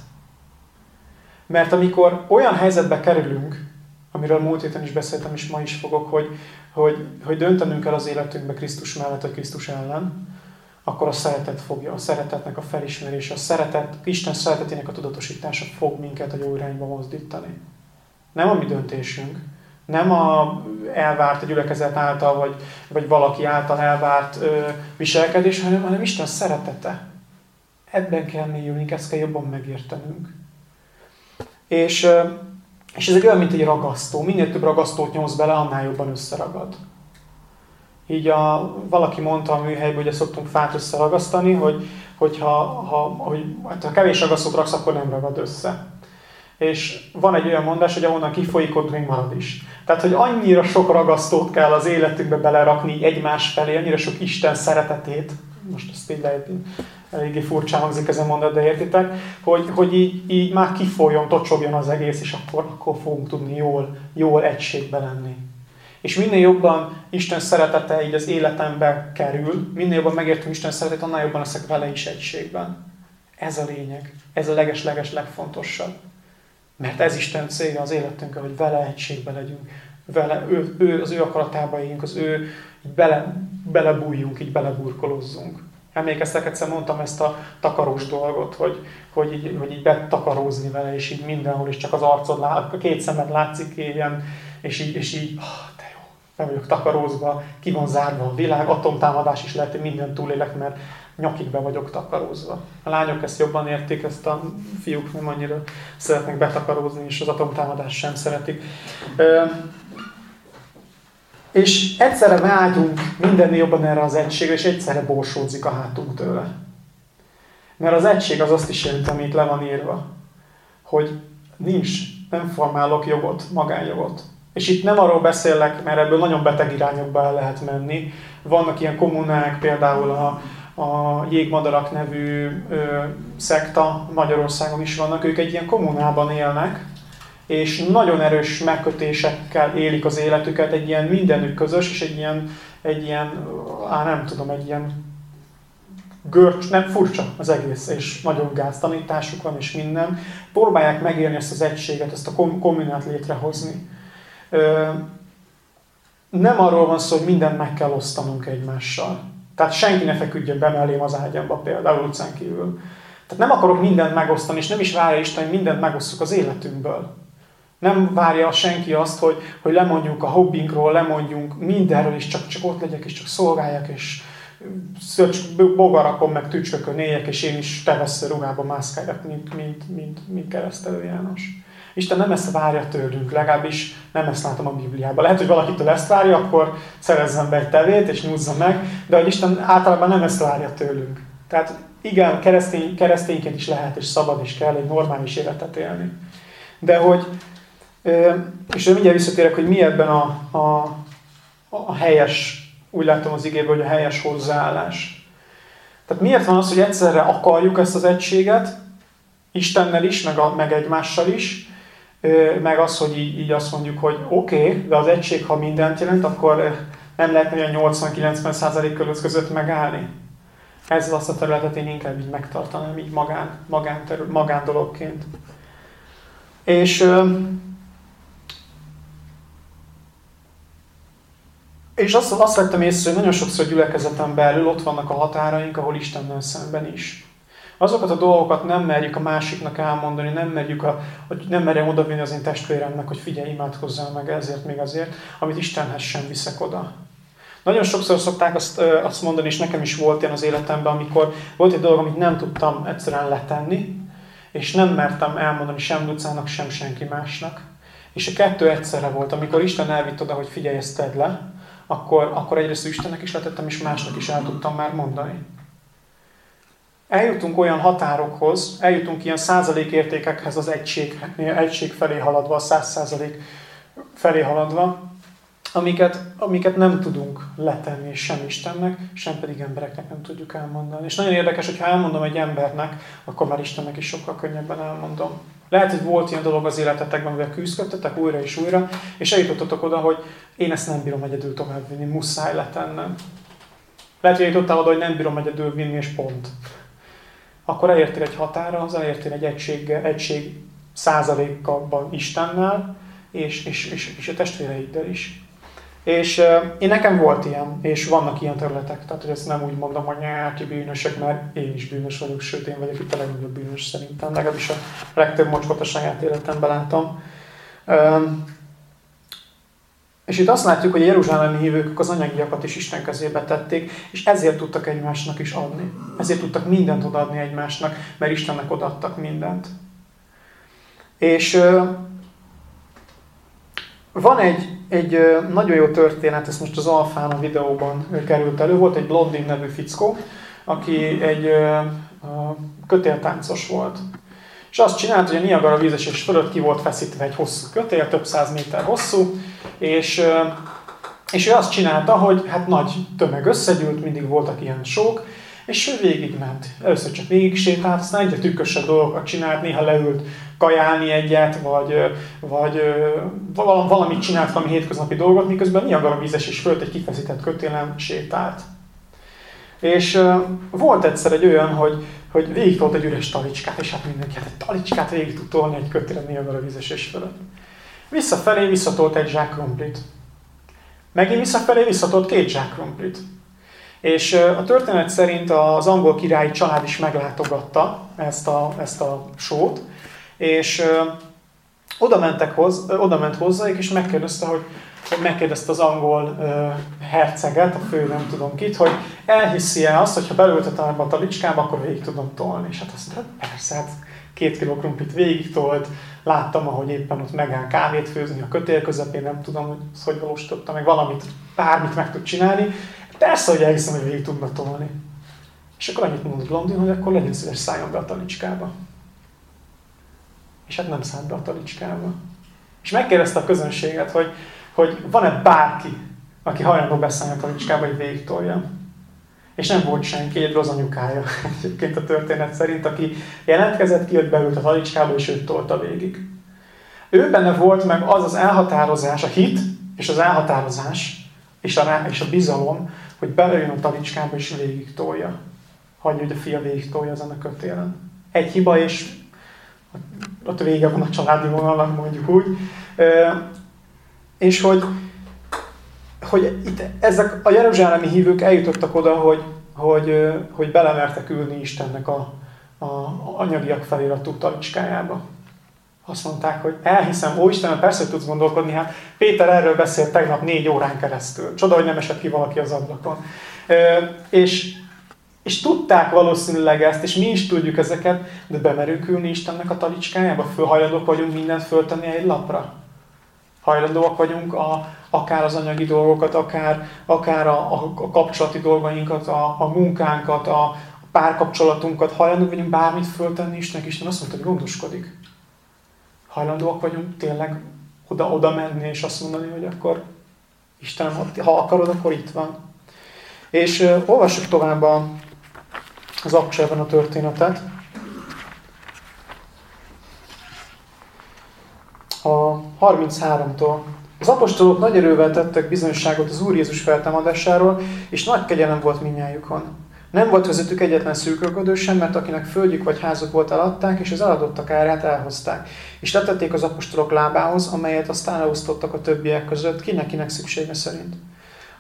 Mert amikor olyan helyzetbe kerülünk, amiről múlt héten is beszéltem, és ma is fogok, hogy, hogy, hogy döntenünk el az életünkbe Krisztus mellett, vagy Krisztus ellen, akkor a szeretet fogja, a szeretetnek a felismerése, a szeretet, Isten szeretetének a tudatosítása fog minket a jó irányba mozdítani. Nem a mi döntésünk, nem a elvárt a gyülekezet által, vagy, vagy valaki által elvárt ö, viselkedés, hanem, hanem Isten szeretete. Ebben kell mélyülni, ezt kell jobban megértenünk. És ö, és ez egy olyan, mint egy ragasztó. Minél több ragasztót nyomsz bele, annál jobban összeragad. Így a, valaki mondta a műhelyben, hogy szoktunk fát összeragasztani, hogy, hogyha ha, hogy, hát ha kevés ragasztót raksz, akkor nem ragad össze. És van egy olyan mondás, hogy ahonnan kifolyik, ott még marad is. Tehát, hogy annyira sok ragasztót kell az életünkbe belerakni egymás felé, annyira sok Isten szeretetét, most ezt így lehet eléggé furcsán hangzik ez a mondat, de értitek, hogy, hogy így, így már kifoljon, tocsogjon az egész, és akkor, akkor fogunk tudni jól, jól egységbe lenni. És minél jobban Isten szeretete így az életembe kerül, minél jobban megértem Isten szeretetét, annál jobban leszek vele is egységben. Ez a lényeg. Ez a leges-leges legfontosabb. Mert ez Isten célja az életünkkel, hogy vele egységben legyünk. Vele, ő, ő, az ő akaratába éljünk, az ő, így bele, belebújjunk, így beleburkolozzunk. Emlékeztek, egyszer mondtam ezt a takarós dolgot, hogy, hogy, így, hogy így betakarózni vele, és így mindenhol is csak az arcod lát, a két szemed látszik ilyen, és így, és így oh, de jó, be vagyok takarózva, ki van zárva a világ, atomtámadás is lehet, hogy minden túlélek, mert nyakig be vagyok takarózva. A lányok ezt jobban értik, ezt a fiúk nem annyira szeretnek betakarózni, és az atomtámadást sem szeretik. És egyszerre vágyunk mindennél jobban erre az egységre, és egyszerre borsódzik a hátunk tőle. Mert az egység az azt is jelenti, amit le van írva, hogy nincs, nem formálok jogot, magánjogot. És itt nem arról beszélek, mert ebből nagyon beteg irányokba el lehet menni. Vannak ilyen kommunák, például a, a Jégmadarak nevű ö, szekta, Magyarországon is vannak, ők egy ilyen kommunában élnek, és nagyon erős megkötésekkel élik az életüket, egy ilyen mindenük közös, és egy ilyen, egy ilyen á, nem tudom, egy ilyen görcs, nem furcsa az egész, és nagyon gáz tanításuk van, és minden. Próbálják megélni ezt az egységet, ezt a kommunát létrehozni. Nem arról van szó, hogy mindent meg kell osztanunk egymással. Tehát senki ne feküdjön be mellém az ágyamba, például utcán kívül. Tehát nem akarok mindent megosztani, és nem is várja Isten, hogy mindent megosztjuk az életünkből Nem várja senki azt, hogy, hogy lemondjunk a hobbinkról, lemondjunk mindenről, és csak, csak ott legyek, és csak szolgáljak, és bogarakon, meg tücskökön éljek, és én is tevesző ruhába mászkáljak, mint, mint, mint, mint keresztelő János. Isten nem ezt várja tőlünk, legalábbis nem ezt látom a Bibliában. Lehet, hogy valakitől ezt várja, akkor szerezzen be egy tevét, és nyúzza meg, de hogy Isten általában nem ezt várja tőlünk. Tehát igen, keresztény, keresztényként is lehet, és szabad is kell egy normális életet élni. De hogy, és mindjárt visszatérek, hogy mi ebben a, a, a helyes, úgy látom az igében, hogy a helyes hozzáállás. Tehát miért van az, hogy egyszerre akarjuk ezt az egységet, Istennel is, meg, a, meg egymással is, meg az, hogy így, így azt mondjuk, hogy oké, okay, de az egység, ha mindent jelent, akkor nem lehet olyan 80-90% között megállni. Ezzel azt a területet én inkább így megtartanám, így magán, magán, magán dologként. És, és azt, azt vettem észre, hogy nagyon sokszor gyülekezeten belül ott vannak a határaink, ahol Istennel szemben is. Azokat a dolgokat nem merjük a másiknak elmondani, nem merjük, a, nem merjem odavinni az én testvéremnek, hogy figyelj, imádkozzál meg ezért, még azért, amit Istenhez sem viszek oda. Nagyon sokszor szokták azt, azt mondani, és nekem is volt ilyen az életemben, amikor volt egy dolog, amit nem tudtam egyszerűen letenni, és nem mertem elmondani sem Lucának, sem senki másnak. És a kettő egyszerre volt. Amikor Isten elvitt oda, hogy figyelj, ezt tedd le, akkor, akkor egyrészt Istennek is letettem, és másnak is el tudtam már mondani. Eljutunk olyan határokhoz, eljutunk ilyen százalékértékekhez az egység, egység felé haladva, a száz százalék felé haladva, amiket, amiket nem tudunk letenni sem Istennek, sem pedig embereknek nem tudjuk elmondani. És nagyon érdekes, hogy ha elmondom egy embernek, akkor már Istennek is sokkal könnyebben elmondom. Lehet, hogy volt ilyen dolog az életetekben, amivel küzdöttetek újra és újra, és eljutottatok oda, hogy én ezt nem bírom egyedül továbbvinni, muszáj letennem. Lehet, hogy eljutottál oda, hogy nem bírom egyedül vinni, és pont. Akkor elértél egy határa, az elértél egy egység, egység százalékban Istennel, és, és, és, és a testvéreiddel is. És én nekem volt ilyen, és vannak ilyen területek, tehát hogy ezt nem úgy mondom, hogy ki bűnösök, mert én is bűnös vagyok, sőt én vagyok itt a legnagyobb bűnös szerintem, legalábbis a legtöbb mocskot a saját életemben látom. És itt azt látjuk, hogy a jeruzsálemi hívők az anyagiakat is Isten kezébe tették, és ezért tudtak egymásnak is adni. Ezért tudtak mindent odaadni egymásnak, mert Istennek odaadtak mindent. És van egy egy nagyon jó történet, ez most az Alfán a videóban került elő, volt egy Blondin nevű fickó, aki egy kötéltáncos volt. És azt csinált, hogy a Niagara vízesés fölött ki volt feszítve egy hosszú kötél, több száz méter hosszú, és, és ő azt csinálta, hogy hát nagy tömeg összegyűlt, mindig voltak ilyen sók, és ő végigment. Először csak végig sétált, aztán egyre tükkösebb dolgokat csinált, néha leült kajálni egyet, vagy, vagy valamit csinált, valami hétköznapi dolgot, miközben Niagara vízes és fölt egy kifeszített kötélen sétált. És volt egyszer egy olyan, hogy, hogy végig egy üres talicskát, és hát mindenki, hát egy talicskát végig tud tolni egy kötélen Niagara vízes és fölött. Visszafelé visszatolt egy zsák krumplit. Megint visszafelé visszatolt két zsák krumplit. És a történet szerint az angol királyi család is meglátogatta ezt a, ezt a sót, és oda, mentek hoz, oda ment hozzájuk, és megkérdezte, hogy, hogy megkérdezte az angol uh, herceget, a fő nem tudom kit, hogy elhiszi-e azt, hogy belültetem ebbe a talicskába, akkor végig tudom tolni. És hát azt mondta, persze, hát két kiló krumplit végig tolt, láttam, ahogy éppen ott megáll kávét főzni a kötél közepén, nem tudom, hogy hogy valósította, meg valamit, bármit meg tud csinálni. Persze, hogy elhiszem, hogy végig tudna tolni. És akkor annyit mondott Blondin, hogy akkor legyen szíves szálljon be a talicskába és hát nem szállt be a talicskába. És megkérdezte a közönséget, hogy, hogy van-e bárki, aki hajlandó beszállni a talicskába, hogy végig tolja. És nem volt senki, egy az anyukája egyébként a történet szerint, aki jelentkezett, ki, hogy beült a talicskába, és őt tolta végig. Ő benne volt meg az az elhatározás, a hit, és az elhatározás, és a, és a bizalom, hogy belőjön a talicskába, és végig tolja. Hagyja, hogy a fia végig tolja ezen a kötélen. Egy hiba, és ott vége van a családi vonalnak, mondjuk úgy. És hogy, hogy itt ezek a jeruzsálemi hívők eljutottak oda, hogy, hogy, hogy belemertek ülni Istennek a, a, anyagiak feliratú talicskájába. Azt mondták, hogy elhiszem, ó Istenem, persze, hogy tudsz gondolkodni, hát Péter erről beszélt tegnap négy órán keresztül. Csoda, hogy nem esett ki valaki az ablakon. És, és tudták valószínűleg ezt, és mi is tudjuk ezeket, de bemerünk ülni Istennek a talicskájába, fölhajlandók vagyunk mindent föltenni egy lapra. Hajlandóak vagyunk a, akár az anyagi dolgokat, akár, akár a, a, a kapcsolati dolgainkat, a, a munkánkat, a, a párkapcsolatunkat, hajlandók vagyunk bármit föltenni Istennek, Isten azt mondta, hogy gondoskodik. Hajlandóak vagyunk tényleg oda, oda menni, és azt mondani, hogy akkor Istenem, ha akarod, akkor itt van. És uh, olvassuk tovább a, az akcsában a történetet. A 33-tól. Az apostolok nagy erővel tettek bizonyságot az Úr Jézus feltámadásáról, és nagy kegyelem volt minnyájukon. Nem volt közöttük egyetlen szűkölködő sem, mert akinek földjük vagy házuk volt eladták, és az eladottak árát elhozták. És letették az apostolok lábához, amelyet aztán elosztottak a többiek között, kinek-kinek szüksége szerint.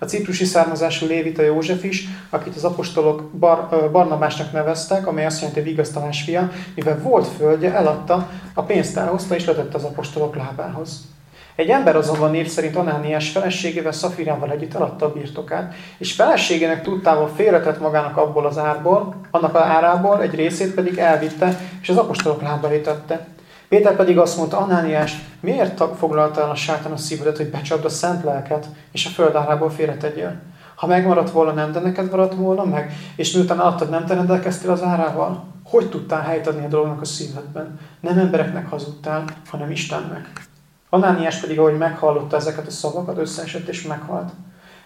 A ciprusi származású Lévita József is, akit az apostolok Bar- Barnabásnak neveztek, amely azt jelenti vigasztalás fia, mivel volt földje, eladta, a pénzt elhozta és letette az apostolok lábához. Egy ember azonban név szerint Anániás feleségével Szafirával együtt eladta a birtokát, és feleségének tudtával félretett magának abból az árból, annak a árából, egy részét pedig elvitte, és az apostolok lába tette. Péter pedig azt mondta, Anániás, miért foglalta el a sátán a szívedet, hogy becsapd a szent lelket, és a föld árából félretegyél? Ha megmaradt volna, nem, de neked maradt volna meg, és miután adtad, nem te rendelkeztél az árával? Hogy tudtál helyt adni a dolognak a szívedben? Nem embereknek hazudtál, hanem Istennek. Anániás pedig, ahogy meghallotta ezeket a szavakat, összeesett és meghalt.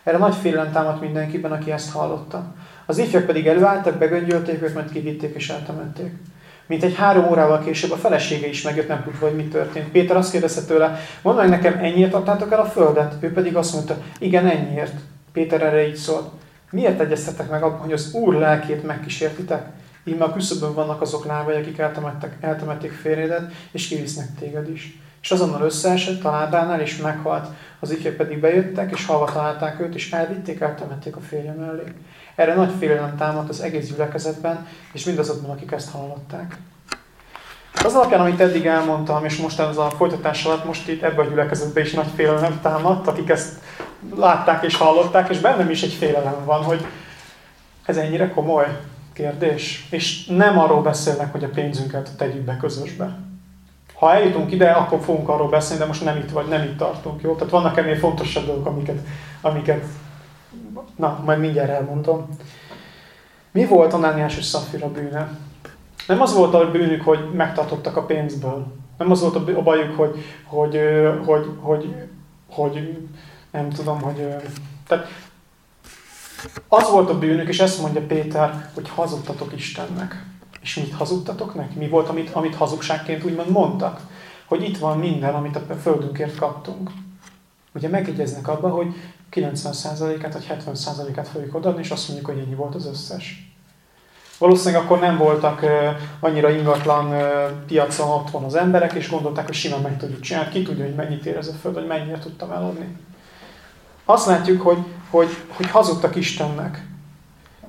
Erre nagy félelem támadt mindenkiben, aki ezt hallotta. Az ifjak pedig előálltak, begöngyölték őt, majd kivitték és eltemették. Mint egy három órával később a felesége is megjött, nem tudva, hogy mi történt. Péter azt kérdezte tőle, mondd meg nekem, ennyiért adtátok el a földet? Ő pedig azt mondta, igen, ennyiért. Péter erre így szólt. Miért egyeztetek meg abban, hogy az Úr lelkét megkísértitek? Íme a küszöbön vannak azok lábai, akik eltemették férjedet, és kivisznek téged is. És azonnal összeesett a lábánál, és meghalt. Az ifjak pedig bejöttek, és halva találták őt, és elvitték, eltemették a férje mellé. Erre nagy félelem támadt az egész gyülekezetben, és mindazokban, akik ezt hallották. Az alapján, amit eddig elmondtam, és most ez a folytatás alatt, most itt ebben a gyülekezetben is nagy félelem támadt, akik ezt látták és hallották, és bennem is egy félelem van, hogy ez ennyire komoly kérdés. És nem arról beszélnek, hogy a pénzünket tegyük be közösbe. Ha eljutunk ide, akkor fogunk arról beszélni, de most nem itt vagy, nem itt tartunk, jó? Tehát vannak ennél fontosabb dolgok, amiket, amiket na, majd mindjárt elmondom. Mi volt Anániás és Szafira bűne? Nem az volt a bűnük, hogy megtartottak a pénzből. Nem az volt a bajuk, hogy, hogy, hogy, hogy, hogy nem tudom, hogy... Tehát az volt a bűnük, és ezt mondja Péter, hogy hazudtatok Istennek. És mit hazudtatok neki? Mi volt, amit, amit hazugságként úgymond mondtak? Hogy itt van minden, amit a földünkért kaptunk. Ugye megegyeznek abba, hogy 90%-át vagy 70%-át fogjuk odaadni, és azt mondjuk, hogy ennyi volt az összes. Valószínűleg akkor nem voltak annyira ingatlan uh, piacon otthon az emberek, és gondolták, hogy simán meg tudjuk csinálni. Ki tudja, hogy mennyit ér ez a föld, hogy mennyire tudtam eladni. Azt látjuk, hogy, hogy, hogy hazudtak Istennek.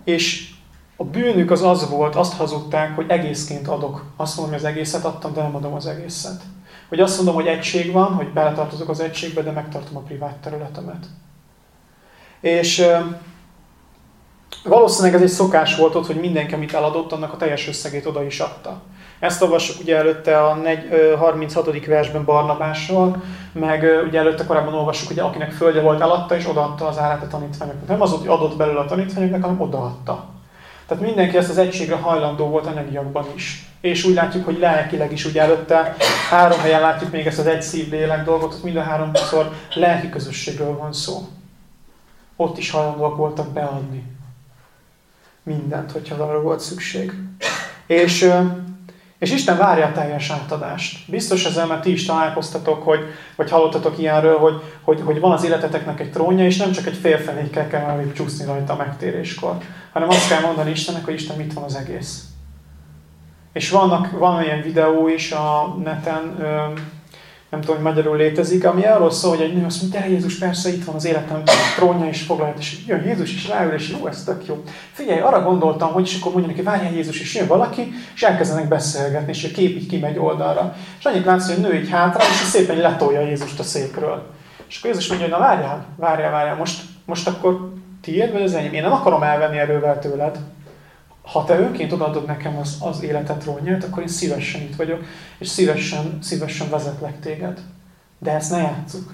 És a bűnük az az volt, azt hazudták, hogy egészként adok. Azt mondom, hogy az egészet adtam, de nem adom az egészet. Hogy azt mondom, hogy egység van, hogy beletartozok az egységbe, de megtartom a privát területemet. És valószínűleg ez egy szokás volt ott, hogy mindenki, amit eladott, annak a teljes összegét oda is adta. Ezt olvassuk ugye előtte a 36. versben Barnabásról, meg ugye előtte korábban olvassuk, hogy akinek földje volt, eladta és odaadta az árát a tanítványoknak. Nem az, hogy adott belőle a tanítványoknak, hanem odaadta. Tehát mindenki ezt az egységre hajlandó volt anyagiakban is. És úgy látjuk, hogy lelkileg is ugye előtte három helyen látjuk még ezt az egy szív lélek dolgot, hogy mind a háromszor lelki közösségről van szó. Ott is hajlandóak voltak beadni mindent, hogyha arra volt szükség. És, és Isten várja a teljes átadást. Biztos ezzel, mert ti is találkoztatok, hogy, vagy hallottatok ilyenről, hogy, hogy, hogy van az életeteknek egy trónja, és nem csak egy félfenékkel kell csúszni rajta a megtéréskor, hanem azt kell mondani Istennek, hogy Isten mit van az egész. És vannak, van olyan videó is a neten, nem tudom, hogy magyarul létezik, ami arról szól, hogy egy nő azt mondja, Jézus persze itt van az életem trónja is foglalt, és jön Jézus is ráül, és jó, ez tök jó. Figyelj, arra gondoltam, hogy és akkor mondja neki, várjál Jézus, és jön valaki, és elkezdenek beszélgetni, és a kép így kimegy oldalra. És annyit látsz, hogy nő így hátra, és szépen letolja Jézust a székről. És akkor Jézus mondja, hogy na várjál, várjál, várjál, most, most akkor tiéd vagy az enyém? Én nem akarom elvenni erővel tőled. Ha te önként odaadod nekem az, az életet rónyát, akkor én szívesen itt vagyok, és szívesen, szívesen vezetlek téged. De ezt ne játsszuk.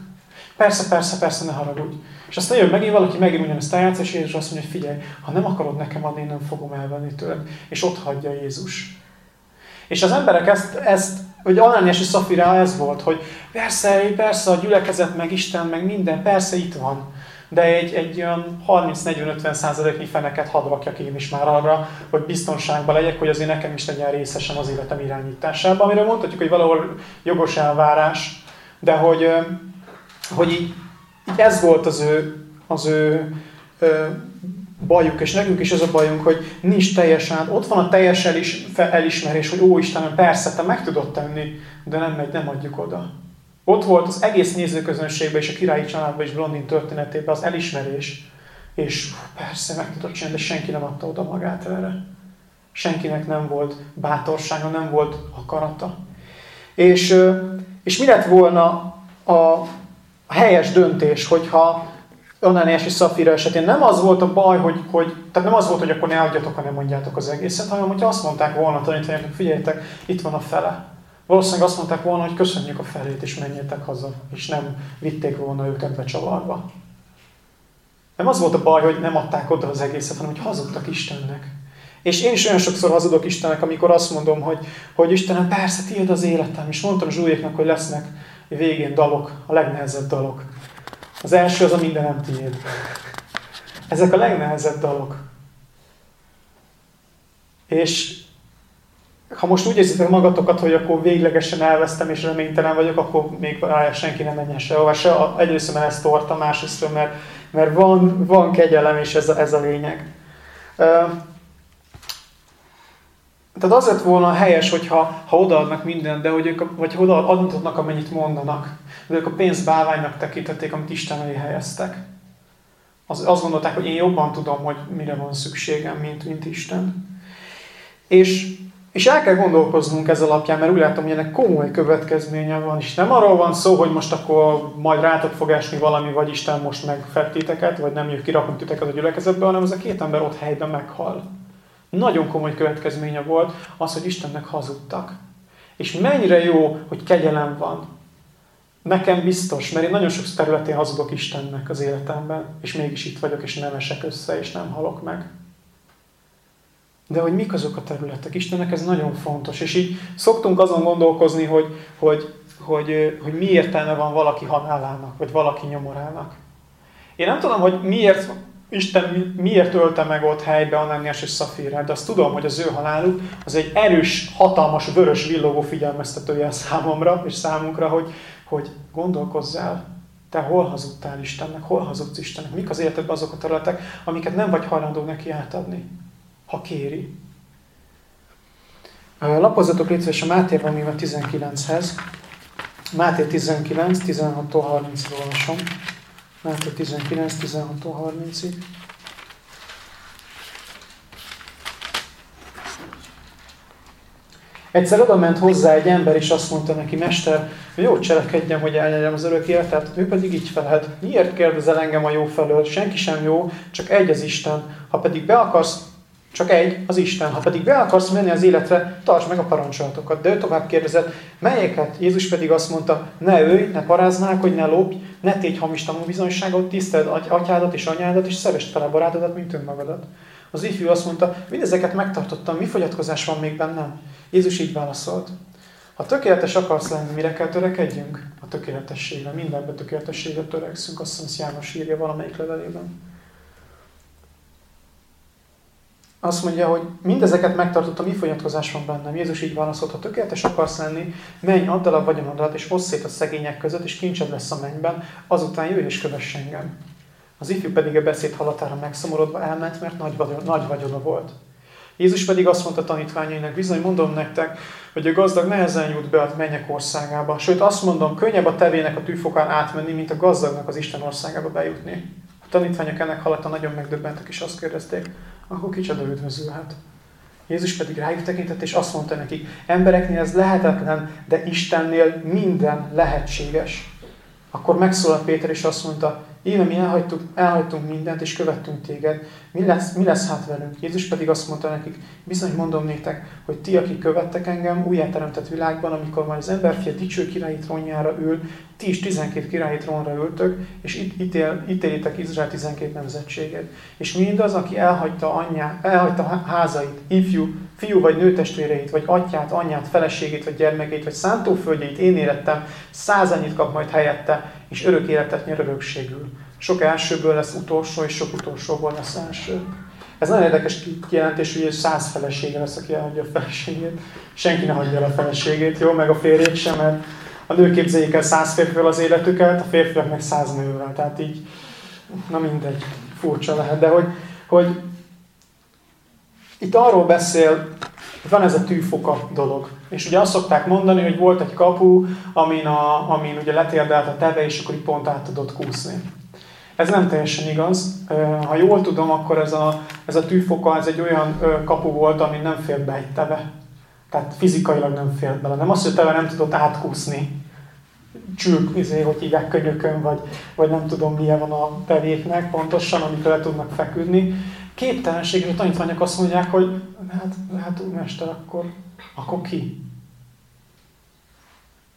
Persze, persze, persze, ne haragudj. És aztán jön megint valaki, megint ugyanezt eljátsz, és Jézus azt mondja, hogy figyelj, ha nem akarod nekem adni, én nem fogom elvenni tőled. És ott hagyja Jézus. És az emberek ezt, ezt hogy Anániás és Szafira ez volt, hogy persze, persze a gyülekezet, meg Isten, meg minden, persze itt van de egy, egy olyan 30-40-50 százaléknyi feneket hadd rakjak én is már arra, hogy biztonságban legyek, hogy azért nekem is legyen részesem az életem irányításában, amire mondhatjuk, hogy valahol jogos elvárás, de hogy, hogy így, így ez volt az ő, az ő bajuk, és nekünk is ez a bajunk, hogy nincs teljesen, ott van a teljes elis, elismerés, hogy ó Istenem, persze, te meg tudod tenni, de nem megy, nem adjuk oda. Ott volt az egész nézőközönségben és a királyi családban és Blondin történetében az elismerés. És persze meg tudod csinálni, de senki nem adta oda magát erre. Senkinek nem volt bátorsága, nem volt akarata. És, és mi lett volna a, a helyes döntés, hogyha Ananias és Szafira esetén nem az volt a baj, hogy, hogy, tehát nem az volt, hogy akkor ne adjatok, hanem mondjátok az egészet, hanem hogyha azt mondták volna tanítványoknak, figyeljetek, itt van a fele. Valószínűleg azt mondták volna, hogy köszönjük a felét, és menjetek haza, és nem vitték volna őket becsavarva. Nem az volt a baj, hogy nem adták oda az egészet, hanem hogy hazudtak Istennek. És én is olyan sokszor hazudok Istennek, amikor azt mondom, hogy, hogy Istenem, persze, tiéd az életem. És mondtam Zsúlyéknak, hogy lesznek végén dalok, a legnehezebb dalok. Az első az a mindenem tiéd. Ezek a legnehezebb dalok. És ha most úgy érzitek magatokat, hogy akkor véglegesen elvesztem és reménytelen vagyok, akkor még senki nem menjen sehova. Se, egyrészt, mert ezt torta, másrészt, mert, mert van, van kegyelem, és ez a, ez a lényeg. Tehát az lett volna helyes, hogyha ha odaadnak mindent, de hogy ők, vagy ha odaadnak, amennyit mondanak. De ők a pénzt báványnak tekintették, amit Isten elé helyeztek. Az, azt gondolták, hogy én jobban tudom, hogy mire van szükségem, mint, mint Isten. És és el kell gondolkoznunk ez alapján, mert úgy látom, hogy ennek komoly következménye van, és nem arról van szó, hogy most akkor majd rátok fog esni valami, vagy Isten most megfettiteket, vagy nem jön kirakunk titeket a gyülekezetbe, hanem az a két ember ott helyben meghal. Nagyon komoly következménye volt az, hogy Istennek hazudtak. És mennyire jó, hogy kegyelem van. Nekem biztos, mert én nagyon sok területén hazudok Istennek az életemben, és mégis itt vagyok, és nem esek össze, és nem halok meg de hogy mik azok a területek. Istennek ez nagyon fontos. És így szoktunk azon gondolkozni, hogy, hogy, hogy, hogy mi értelme van valaki halálának, vagy valaki nyomorának. Én nem tudom, hogy miért Isten miért ölte meg ott helybe Ananias és Szafírát, de azt tudom, hogy az ő haláluk az egy erős, hatalmas, vörös villogó figyelmeztetője számomra és számunkra, hogy, hogy gondolkozzál, te hol hazudtál Istennek, hol hazudsz Istennek, mik az életedben azok a területek, amiket nem vagy hajlandó neki átadni ha kéri. Lapozzatok légy a Máté Evangélium 19-hez. Máté 19, 16-tól 30-ig olvasom. Máté 19, 16-tól 30-ig. Egyszer oda ment hozzá egy ember, és azt mondta neki, Mester, hogy jó cselekedjem, hogy elnyerjem az örök életet. Ő pedig így felelt, miért kérdezel engem a jó felől? Senki sem jó, csak egy az Isten. Ha pedig be akarsz csak egy, az Isten. Ha pedig be akarsz menni az életre, tartsd meg a parancsolatokat. De ő tovább kérdezett, melyeket? Jézus pedig azt mondta, ne ölj, ne hogy ne lopj, ne tégy hamis tanúbizonyságot, tiszteld atyádat és anyádat, és szeresd fel a barátodat, mint önmagadat. Az ifjú azt mondta, mindezeket megtartottam, mi fogyatkozás van még bennem? Jézus így válaszolt. Ha tökéletes akarsz lenni, mire kell törekedjünk? A tökéletességre. Mindenben tökéletességre törekszünk, azt hiszem János írja valamelyik levelében azt mondja, hogy mindezeket megtartottam, mi folyatkozás van bennem. Jézus így válaszolt, ha tökéletes akarsz lenni, menj, add el a vagyonodat, és oszd szét a szegények között, és kincsed lesz a mennyben, azután jöjj és kövess engem. Az ifjú pedig a beszéd halatára megszomorodva elment, mert nagy, vagyon, nagy vagyona volt. Jézus pedig azt mondta tanítványainak, bizony mondom nektek, hogy a gazdag nehezen jut be a mennyek országába. Sőt, azt mondom, könnyebb a tevének a tűfokán átmenni, mint a gazdagnak az Isten országába bejutni. Tanítványok ennek hallata nagyon megdöbbentek, és azt kérdezték, akkor kicsoda üdvözülhet. Jézus pedig rájuk tekintett, és azt mondta nekik, embereknél ez lehetetlen, de Istennél minden lehetséges. Akkor megszólalt Péter, és azt mondta, Éve mi elhagytuk, elhagytunk mindent, és követtünk téged. Mi lesz, mi lesz hát velünk? Jézus pedig azt mondta nekik, bizony mondom néktek, hogy ti, akik követtek engem újjáteremtett világban, amikor majd az emberfia dicső királyi trónjára ül, ti is 12 királyi trónra ültök, és ítél, ítélitek Izrael 12 nemzetséget. És mindaz, aki elhagyta, anyjá, elhagyta házait, ifjú, fiú vagy nőtestvéreit, vagy atyát, anyját, feleségét, vagy gyermekét, vagy szántóföldjeit én élettem, százannyit kap majd helyette, és örök életet nyer örökségül. Sok elsőből lesz utolsó, és sok utolsóból lesz első. Ez nagyon érdekes kijelentés, hogy száz felesége lesz, aki elhagyja a feleségét. Senki ne hagyja el a feleségét, jó? Meg a férjét sem, mert a nők képzeljék el száz férfival az életüket, a férfiak meg száz nővel. Tehát így, na mindegy, furcsa lehet. De hogy, hogy itt arról beszél, van ez a tűfoka dolog. És ugye azt szokták mondani, hogy volt egy kapu, amin, a, amin ugye letérdelt a teve, és akkor így pont át tudott kúszni. Ez nem teljesen igaz. Ha jól tudom, akkor ez a, ez a tűfoka ez egy olyan kapu volt, ami nem fér be egy teve. Tehát fizikailag nem fér bele. Nem azt, hogy a teve nem tudott átkúszni. Csülk, izé, hogy hívják könyökön, vagy, vagy nem tudom milyen van a tevéknek pontosan, amikor le tudnak feküdni. Képtelenség, hogy a tanítványok azt mondják, hogy hát, hát mester, akkor, akkor ki?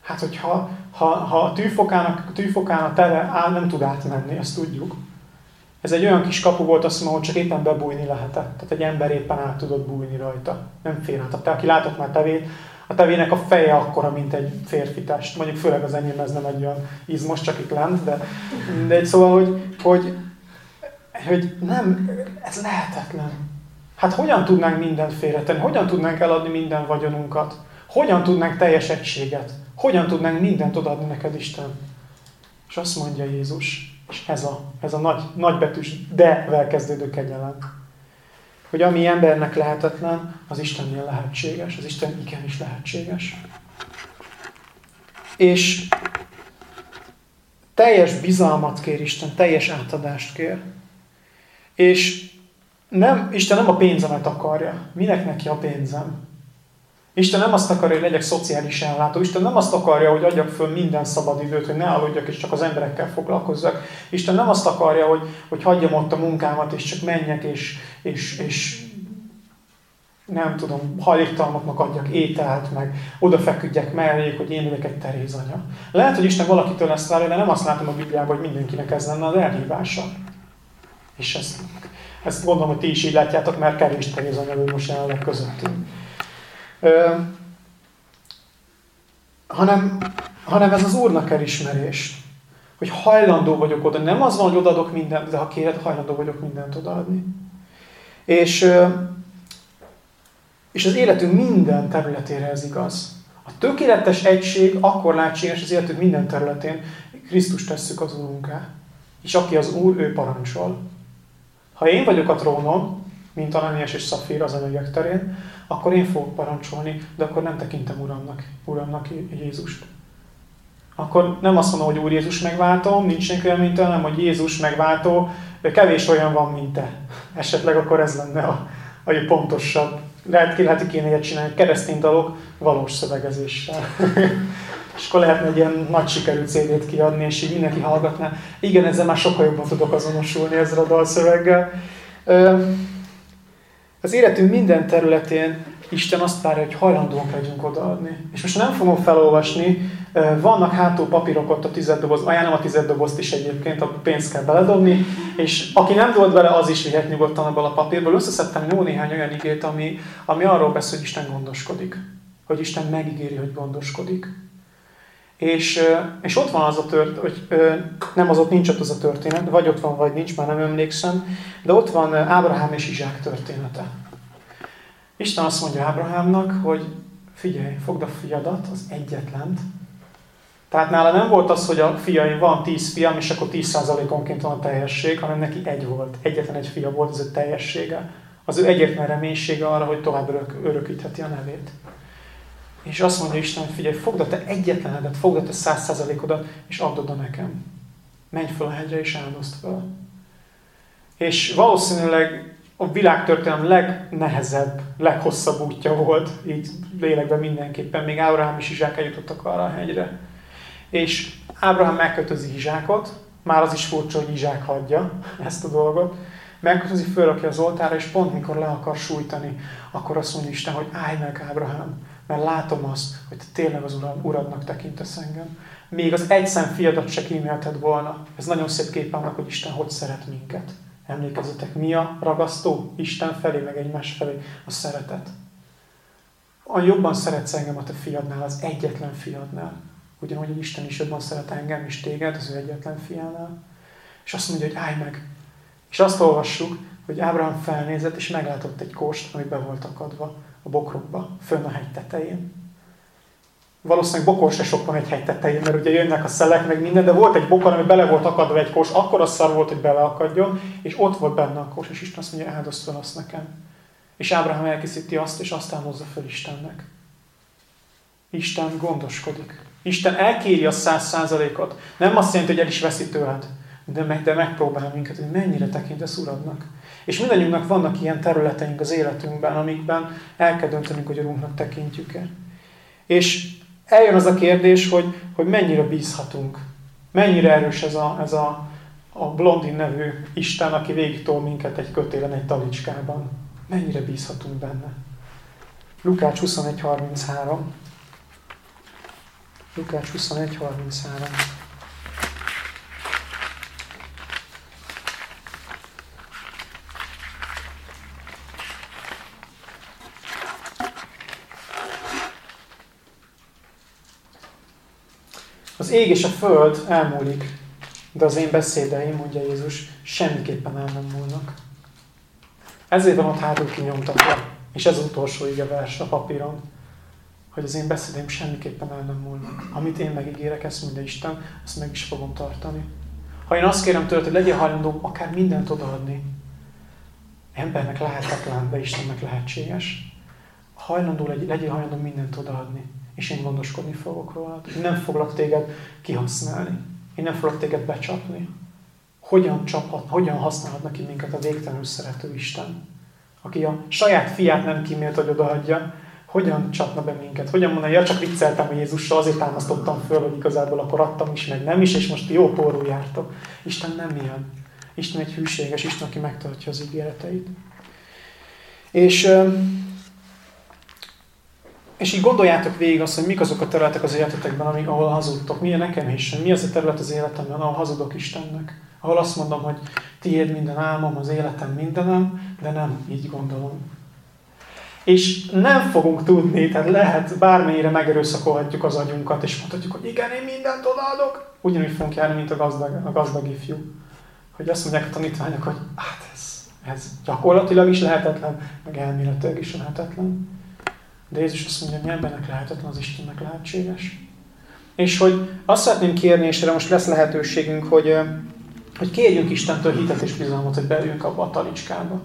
Hát, hogyha ha, ha a tűfokán, a tűfokán a teve áll, nem tud átmenni, ezt tudjuk. Ez egy olyan kis kapu volt, azt mondom, hogy csak éppen bebújni lehetett. Tehát egy ember éppen át tudott bújni rajta. Nem fél át. Aki látott már tevét, a tevének a feje akkora, mint egy férfi test. Mondjuk főleg az enyém ez nem egy olyan izmos, csak itt lent, de, de egy szóval, hogy, hogy, hogy nem, ez lehetetlen. Hát hogyan tudnánk mindent félretenni? Hogyan tudnánk eladni minden vagyonunkat? Hogyan tudnánk teljes egységet? Hogyan tudnánk mindent odaadni neked, Isten? És azt mondja Jézus, és ez a, ez a nagy, nagybetűs de-vel kezdődő kegyelem, hogy ami embernek lehetetlen, az Istennél lehetséges. Az Isten igenis lehetséges. És teljes bizalmat kér Isten, teljes átadást kér. És nem, Isten nem a pénzemet akarja. Minek neki a pénzem? Isten nem azt akarja, hogy legyek szociális ellátó. Isten nem azt akarja, hogy adjak föl minden szabadidőt, hogy ne aludjak és csak az emberekkel foglalkozzak. Isten nem azt akarja, hogy, hogy hagyjam ott a munkámat, és csak menjek, és, és, és nem tudom, hajléktalanoknak adjak ételt, meg odafeküdjek melléjük, hogy én legyek egy Teréz anya. Lehet, hogy Isten valakitől ezt várja, de nem azt látom a Bibliában, hogy mindenkinek ez lenne az elhívása. És ezt, ezt gondolom, hogy ti is így látjátok, mert kevés Teréz anya most jelenleg közöttünk. Ö, hanem, hanem ez az Úrnak elismerés, hogy hajlandó vagyok oda. Nem az van, hogy odaadok mindent, de ha kéred, hajlandó vagyok mindent odaadni. És, és az életünk minden területére ez igaz. A tökéletes egység akkor lehetséges az életünk minden területén, Krisztus tesszük az Úrunká. És aki az Úr, ő parancsol. Ha én vagyok a trónon, mint Ananias és Szafír az anyagek terén, akkor én fogok parancsolni, de akkor nem tekintem Uramnak, Uramnak Jézust. Akkor nem azt mondom, hogy Úr Jézus megváltó, nincs senki nem, hogy Jézus megváltó, kevés olyan van, mint te. Esetleg akkor ez lenne a, a pontosabb. Lehet, ki lehet, hogy kéne ilyet csinálni, keresztény dalok valós szövegezéssel. és akkor lehetne egy ilyen nagy sikerű CD-t kiadni, és így mindenki hallgatná. Igen, ezzel már sokkal jobban tudok azonosulni ezzel a dalszöveggel. Az életünk minden területén Isten azt várja, hogy hajlandóak legyünk odaadni. És most nem fogom felolvasni, vannak hátul papírok ott a tizeddoboz, ajánlom a tizeddobozt is egyébként, a pénzt kell beledobni, és aki nem volt vele, az is vihet nyugodtan abból a papírból. Összeszedtem jó néhány olyan igét, ami, ami arról beszél, hogy Isten gondoskodik. Hogy Isten megígéri, hogy gondoskodik. És, és ott van az a történet, hogy nem az ott nincs ott az a történet, vagy ott van, vagy nincs, már nem emlékszem, de ott van Ábrahám és Izsák története. Isten azt mondja Ábrahámnak, hogy figyelj, fogd a fiadat, az egyetlent. Tehát nála nem volt az, hogy a fiaim van tíz fiam, és akkor 10%-onként van a teljesség, hanem neki egy volt. Egyetlen egy fia volt, ez a teljessége. Az ő egyetlen reménysége arra, hogy tovább örök, örökítheti a nevét. És azt mondja Isten, figyelj, fogd a te egyetlenedet, fogd a te százszázalékodat, és add oda nekem. Menj fel a hegyre, és áldozd fel. És valószínűleg a világtörténelem legnehezebb, leghosszabb útja volt, így lélekben mindenképpen, még Ábrahám és Izsák eljutottak arra a hegyre. És Ábrahám megkötözi Izsákot, már az is furcsa, hogy Izsák hagyja ezt a dolgot, megkötözi, fölrakja az oltára, és pont mikor le akar sújtani, akkor azt mondja Isten, hogy állj meg Ábrahám, mert látom azt, hogy te tényleg az urad, uradnak tekintesz engem. Még az egy szem fiadat se kímélted volna. Ez nagyon szép kép annak, hogy Isten hogy szeret minket. Emlékezzetek, mi a ragasztó Isten felé, meg egymás felé? A szeretet. A jobban szeretsz engem a te fiadnál, az egyetlen fiadnál. Ugyanúgy Isten is jobban szeret engem és téged, az ő egyetlen fiánál. És azt mondja, hogy állj meg. És azt olvassuk, hogy Ábrahám felnézett, és meglátott egy kost, ami be volt akadva a bokrokba, fönn a hegy tetején. Valószínűleg bokor se sok van egy hegy tetején, mert ugye jönnek a szelek, meg minden, de volt egy bokor, ami bele volt akadva egy kos, akkor a szar volt, hogy beleakadjon, és ott volt benne a kos, és Isten azt mondja, áldozd fel azt nekem. És Ábrahám elkészíti azt, és azt hozza fel Istennek. Isten gondoskodik. Isten elkéri a száz százalékot. Nem azt jelenti, hogy el is veszi tőled, de, meg, de megpróbál minket, hogy mennyire tekintesz Uradnak. És mindannyiunknak vannak ilyen területeink az életünkben, amikben el kell döntenünk, hogy Urunknak tekintjük-e. És eljön az a kérdés, hogy, hogy mennyire bízhatunk. Mennyire erős ez a, ez a, a Blondin nevű Isten, aki végig tol minket egy kötélen, egy talicskában. Mennyire bízhatunk benne. Lukács 21.33 Lukács 21.33 ég és a föld elmúlik, de az én beszédeim, mondja Jézus, semmiképpen el nem múlnak. Ezért van ott hátul kinyomtatva, és ez az utolsó ige vers a papíron, hogy az én beszédeim semmiképpen el nem múlnak. Amit én megígérek, ezt minden Isten, azt meg is fogom tartani. Ha én azt kérem tőled, hogy legyél hajlandó akár mindent odaadni, embernek lehetetlen, de Istennek lehetséges. Hajlandó legyél, legyél hajlandó mindent odaadni és én gondoskodni fogok rólad. Én nem foglak téged kihasználni. Én nem foglak téged becsapni. Hogyan csaphat, hogyan használhat neki minket a végtelenül szerető Isten? Aki a saját fiát nem kímélt, hogy odaadja, hogyan csapna be minket? Hogyan mondja, ja, csak vicceltem a Jézussal, azért támasztottam föl, hogy igazából akkor adtam is, meg nem is, és most jó porul jártok. Isten nem ilyen. Isten egy hűséges Isten, aki megtartja az ígéreteit. És és így gondoljátok végig azt, hogy mik azok a területek az életetekben, amik, ahol hazudtok. Milyen nekem is. Mi az a terület az életemben, ahol hazudok Istennek. Ahol azt mondom, hogy tiéd minden álmom, az életem mindenem, de nem így gondolom. És nem fogunk tudni, tehát lehet, bármennyire megerőszakolhatjuk az agyunkat, és mondhatjuk, hogy igen, én mindent odaadok. Ugyanúgy fogunk járni, mint a gazdag, a gazdag ifjú. Hogy azt mondják a tanítványok, hogy hát ez, ez gyakorlatilag is lehetetlen, meg elméletileg is lehetetlen. De Jézus azt mondja, hogy embernek lehetetlen, az Istennek lehetséges. És hogy azt szeretném kérni, és erre most lesz lehetőségünk, hogy, hogy kérjünk Istentől hitet és bizalmat, hogy beüljünk abba a talicskába.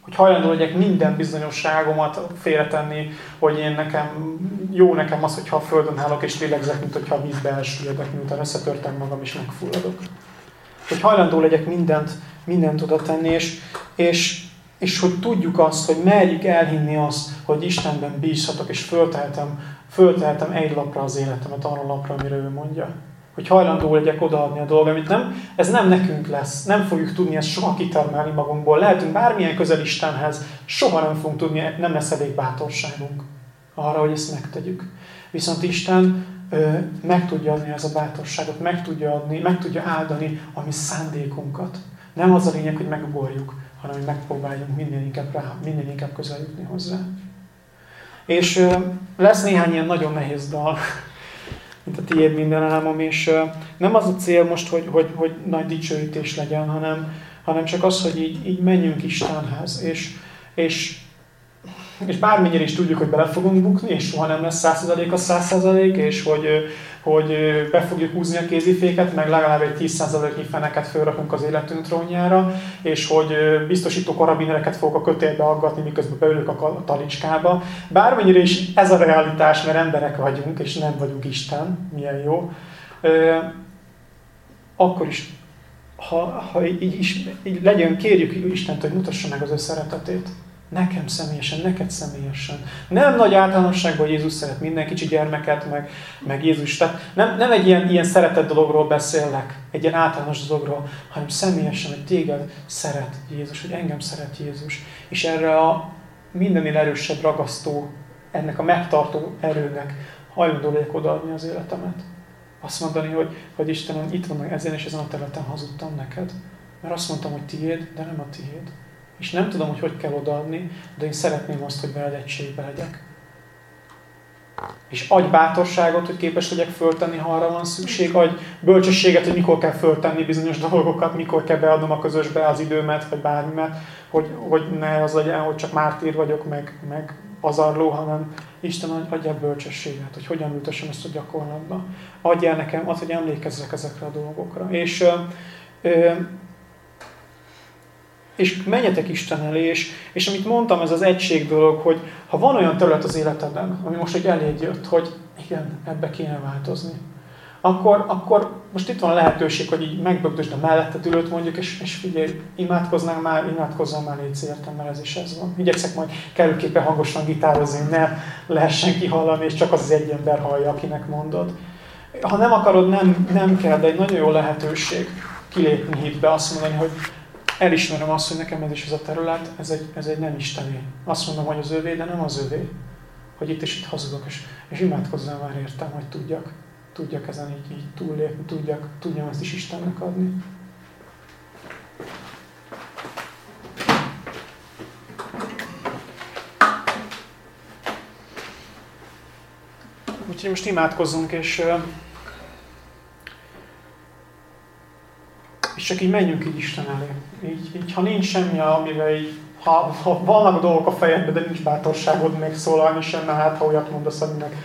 Hogy hajlandó legyek minden bizonyosságomat félretenni, hogy én nekem, jó nekem az, hogyha a földön állok és lélegzek, mint hogyha a vízbe elsüllyedek, miután összetörtem magam és megfulladok. Hogy hajlandó legyek mindent, mindent oda tenni, és, és és hogy tudjuk azt, hogy merjük elhinni azt, hogy Istenben bízhatok, és fölteltem, fölteltem egy lapra az életemet, arra a lapra, amire ő mondja. Hogy hajlandó legyek odaadni a dolgait. Nem, ez nem nekünk lesz. Nem fogjuk tudni ezt soha kitermelni magunkból. Lehetünk bármilyen közel Istenhez, soha nem fogunk tudni, nem lesz elég bátorságunk arra, hogy ezt megtegyük. Viszont Isten ö, meg tudja adni ez a bátorságot, meg tudja adni, meg tudja áldani a mi szándékunkat. Nem az a lényeg, hogy megugorjuk, hanem hogy megpróbáljunk minél inkább, rá, minél inkább közel jutni hozzá. És lesz néhány ilyen nagyon nehéz dal, mint a tiéd minden álmom, és nem az a cél most, hogy, hogy, hogy nagy dicsőítés legyen, hanem, hanem csak az, hogy így, így menjünk Istenhez, és, és, és bármennyire is tudjuk, hogy bele fogunk bukni, és soha nem lesz százszerzalék a százszerzalék, és hogy, hogy be fogjuk húzni a kéziféket, meg legalább egy 10%-nyi feneket fölrakunk az életünk trónjára, és hogy biztosító karabinereket fogok a kötélbe aggatni, miközben beülök a talicskába. Bármennyire is ez a realitás, mert emberek vagyunk, és nem vagyunk Isten, milyen jó, akkor is, ha, ha így, is, így legyen, kérjük Istent, hogy mutassa meg az ő szeretetét. Nekem személyesen, neked személyesen. Nem nagy általánosságban, Jézus szeret minden kicsi gyermeket, meg, meg Jézus. Tehát nem, nem egy ilyen, ilyen szeretett dologról beszélek, egy ilyen általános dologról, hanem személyesen, hogy téged szeret Jézus, hogy engem szeret Jézus. És erre a mindennél erősebb ragasztó, ennek a megtartó erőnek hajlandó legyek odaadni az életemet. Azt mondani, hogy, hogy Istenem, itt van ezen és ezen a területen hazudtam neked. Mert azt mondtam, hogy tiéd, de nem a tiéd. És nem tudom, hogy hogy kell odaadni, de én szeretném azt, hogy veled egységbe legyek. És adj bátorságot, hogy képes legyek föltenni, ha arra van szükség. Adj bölcsességet, hogy mikor kell föltenni bizonyos dolgokat, mikor kell beadnom a közösbe az időmet, vagy bármimet, hogy, hogy ne az legyen, hogy csak mártír vagyok, meg, meg pazarló, hanem Isten adja a bölcsességet, hogy hogyan ültessem ezt a gyakorlatba. Adja nekem azt, hogy emlékezzek ezekre a dolgokra. És ö, ö, és menjetek Isten elé, és, és amit mondtam, ez az egység dolog, hogy ha van olyan terület az életedben, ami most egy elég jött, hogy igen, ebbe kéne változni, akkor, akkor most itt van a lehetőség, hogy így megbögdösd a melletted ülőt mondjuk, és, és figyelj, imádkoznál már, imádkozzál már, légy értem, mert ez is ez van. Igyekszek majd kellőképpen hangosan gitározni, ne lehessen kihallani, és csak az egy ember hallja, akinek mondod. Ha nem akarod, nem, nem kell, de egy nagyon jó lehetőség kilépni hitbe, azt mondani, hogy elismerem azt, hogy nekem ez is ez a terület, ez egy, ez egy nem istené. Azt mondom, hogy az övé, de nem az övé. Hogy itt is itt hazudok, és, és imádkozzam már értem, hogy tudjak, tudjak ezen így, így túllépni, tudjak, tudjam ezt is Istennek adni. Úgyhogy most imádkozzunk, és és csak így menjünk így Isten elé. Így, így ha nincs semmi, amivel így, ha, ha vannak dolgok a fejedben, de nincs bátorságod még szólalni sem, mert hát ha olyat mondasz, aminek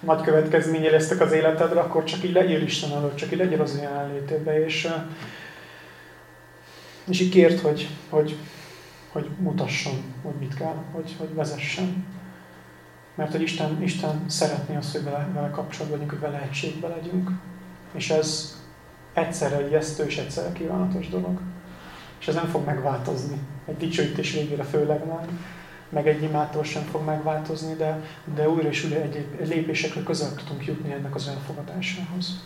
nagy következménye lesztek az életedre, akkor csak így legyél Isten előtt, csak így legyél az ilyen ellétébe, és, és így kért, hogy, hogy, hogy mutasson, hogy mit kell, hogy, hogy vezessen. Mert hogy Isten, Isten szeretné azt, hogy vele, vele kapcsolatban vagyunk, hogy vele egységbe legyünk. És ez egyszerre ijesztő és egyszerre kívánatos dolog. És ez nem fog megváltozni. Egy dicsőítés végére főleg nem. Meg egy imától sem fog megváltozni, de, de újra és újra egy, lépésekre közel tudunk jutni ennek az elfogadásához.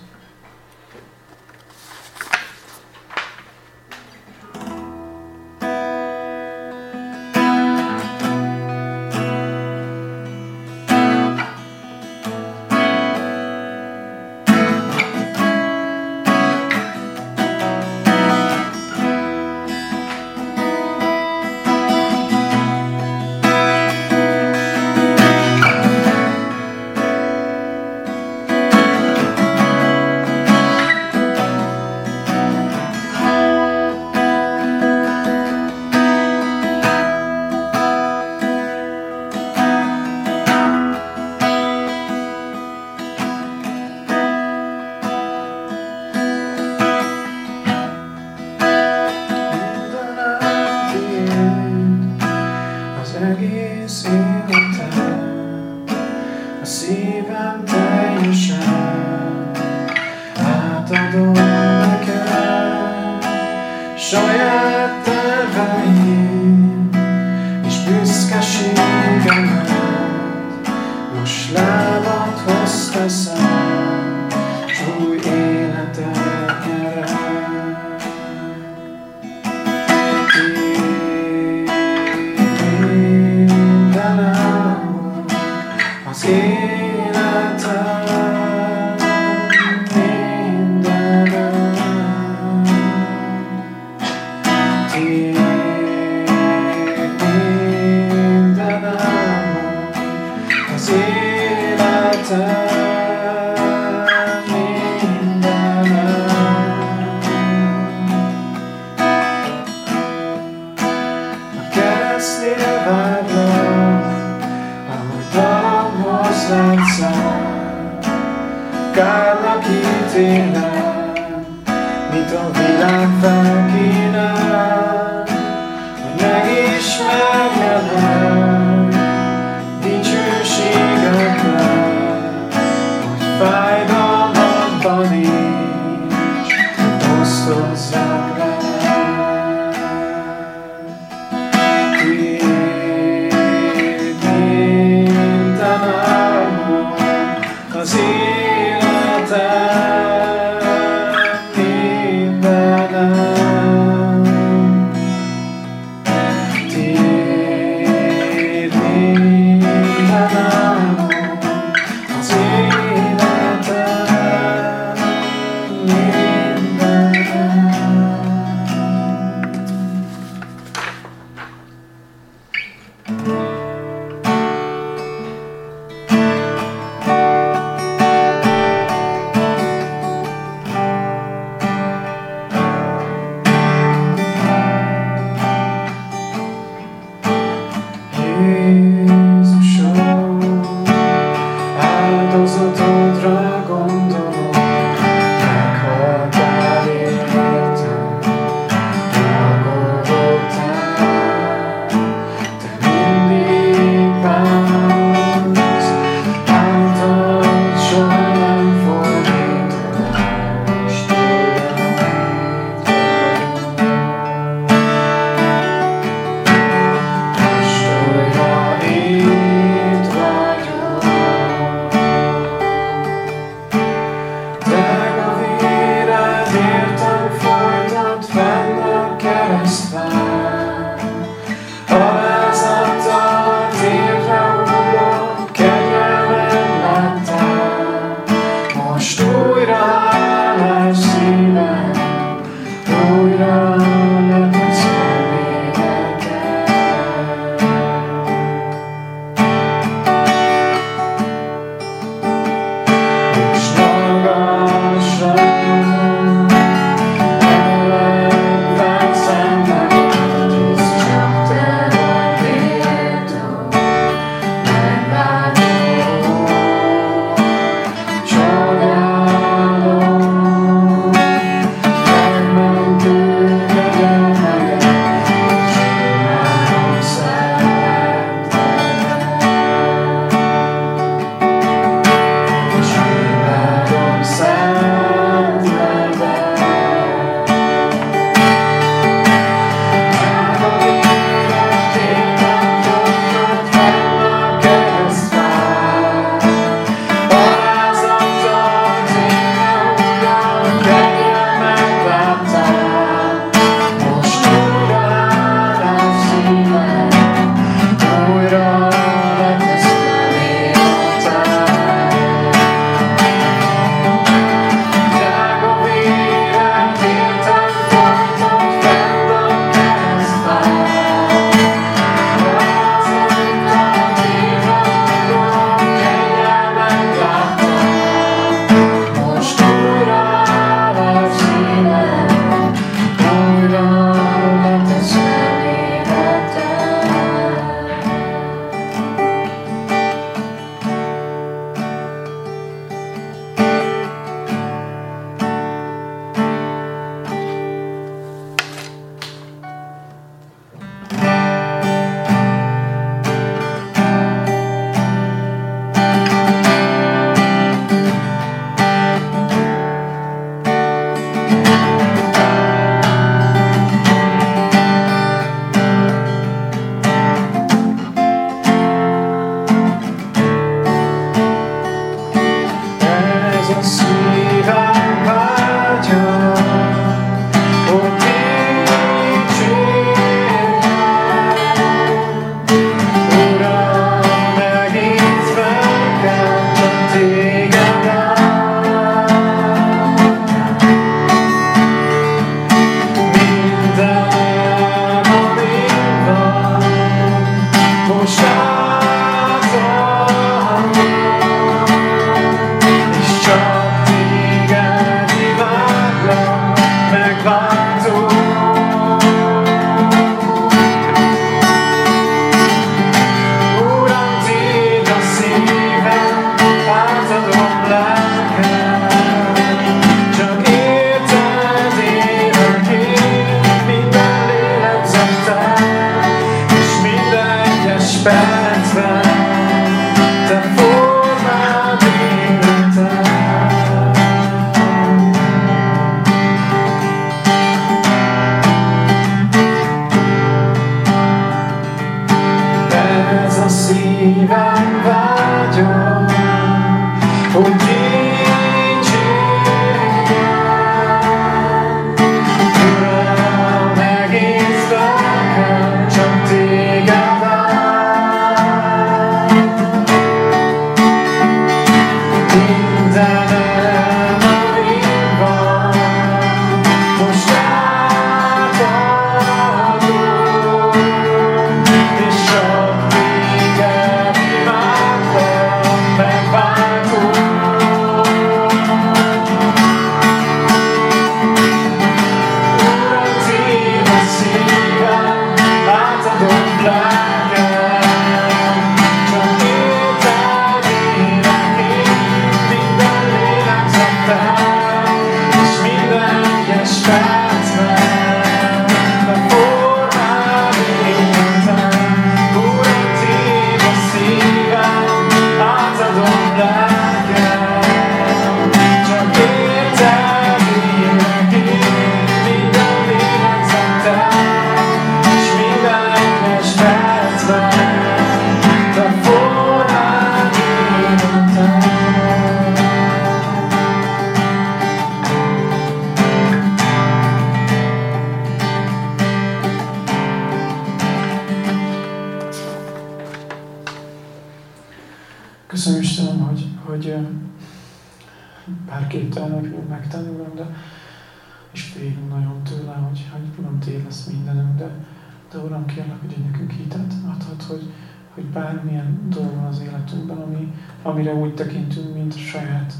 Amire úgy tekintünk, mint saját,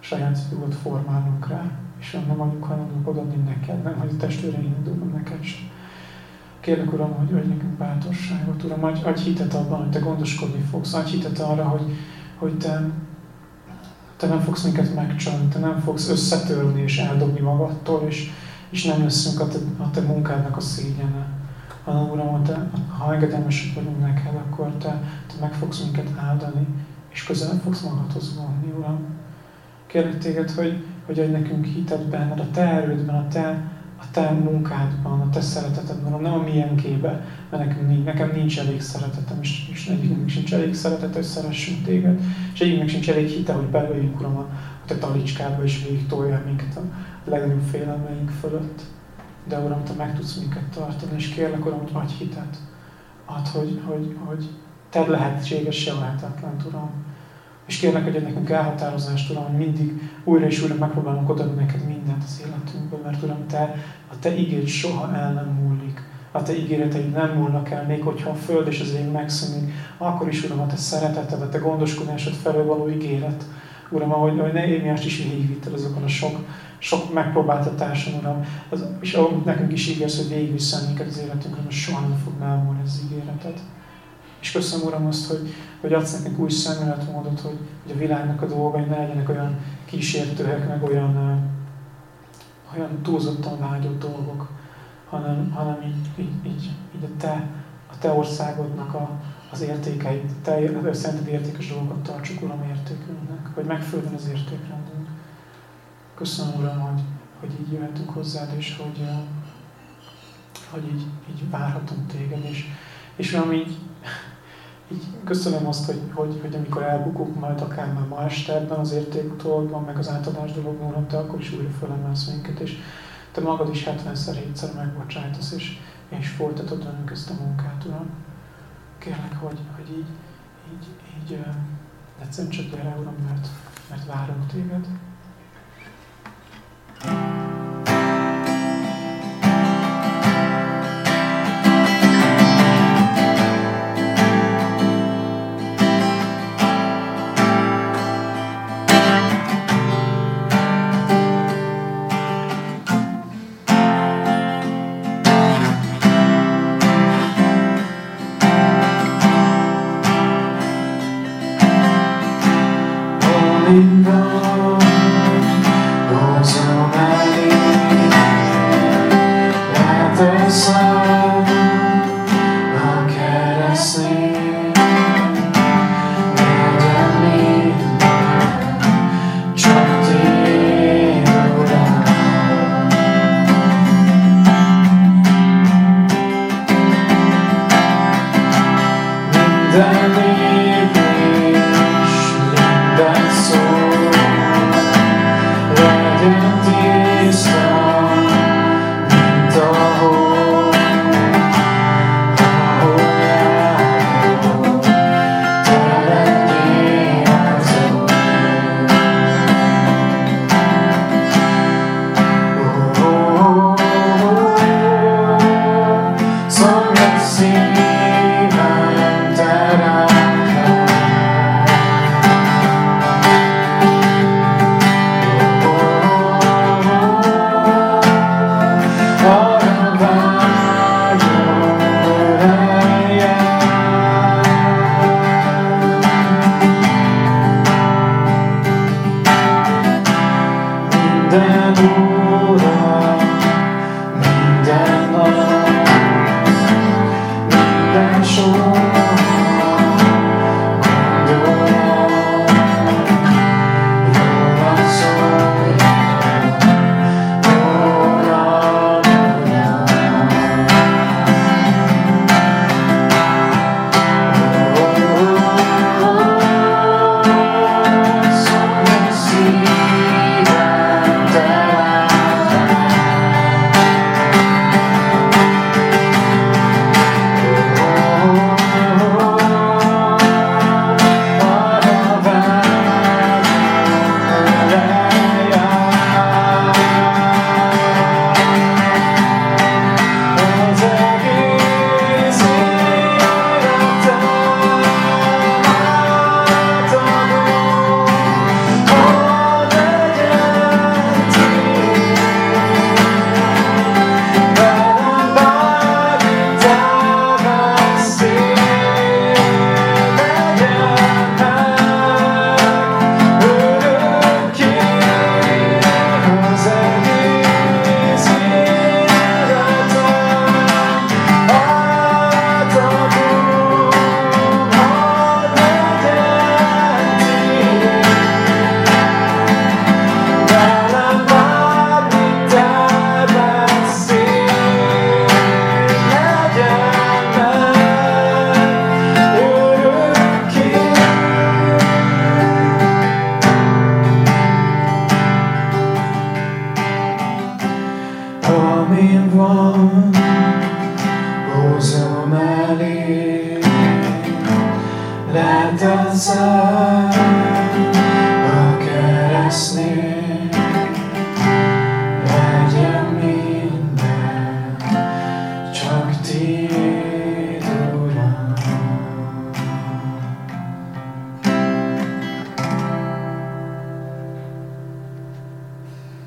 saját jogot formálunk rá, és nem vagyunk hajlandók odaadni neked, nem, hogy a testvéreink indulnak neked sem. Kérlek, Uram, hogy adj nekünk bátorságot, Uram, adj, adj hitet abban, hogy Te gondoskodni fogsz, adj hitet arra, hogy, hogy Te, te nem fogsz minket megcsalni, Te nem fogsz összetörni és eldobni magadtól, és, és nem leszünk a te, a te munkádnak a szégyene. Hanem, Uram, ha, te, ha engedelmesek vagyunk neked, akkor te, te meg fogsz minket áldani, és közel fogsz magadhoz vonni, Uram. Kérlek téged, hogy, hogy adj nekünk hitet benned, a te erődben, a te, a te munkádban, a te szeretetedben, Uram, nem a miénkébe, mert nekem nincs, nekem nincs elég szeretetem, és, és egyiknek sincs elég szeretet, hogy szeressünk téged, és egyiknek sincs elég hite, hogy belőjünk, Uram, a, a te talicskába, és végig tolja minket a legnagyobb félelmeink fölött. De Uram, Te meg tudsz minket tartani, és kérlek, Uram, hogy adj hitet. Add, hogy, hogy, hogy Tedd lehetséges se lehetetlen, Uram. És kérlek, hogy nekünk elhatározást, Uram, hogy mindig újra és újra megpróbálunk odaadni neked mindent az életünkből, mert Uram, Te, a Te ígéret soha el nem múlik. A Te ígéreteid nem múlnak el, még hogyha a Föld és az én megszűnik, akkor is, Uram, a Te szereteted, a Te gondoskodásod felől való ígéret. Uram, ahogy, ahogy Nehémiást is végigvitted azokon a sok, sok megpróbáltatáson, Uram, az, és ahogy nekünk is ígérsz, hogy végigviszel minket az életünkre, most soha nem fog elmúlni az ígéretet. És köszönöm, Uram, azt, hogy, hogy adsz nekünk új szemléletmódot, hogy, hogy a világnak a dolgai ne legyenek olyan kísértőek, meg olyan, olyan túlzottan vágyott dolgok, hanem, hanem így, így, így, így a, te, a te országodnak a, az értékeit, te szerinted értékes dolgokat tartsuk, Uram, értékünknek, hogy megfölden az értékrendünk. Köszönöm, Uram, hogy, hogy így jöhetünk hozzád, és hogy, hogy így, így várhatunk téged, és, és Uram, így így köszönöm azt, hogy, hogy, hogy amikor elbukunk majd akár már ma este ebben az értékutolban, meg az átadás dologban, te akkor is újra fölemelsz minket, és te magad is 70-szer, 7-szer megbocsájtasz, és, és folytatod velünk ezt a munkát, Uram. Kérlek, hogy, hogy így, így, így egyszerűen csak gyere, Uram, mert, mert várunk téged. thank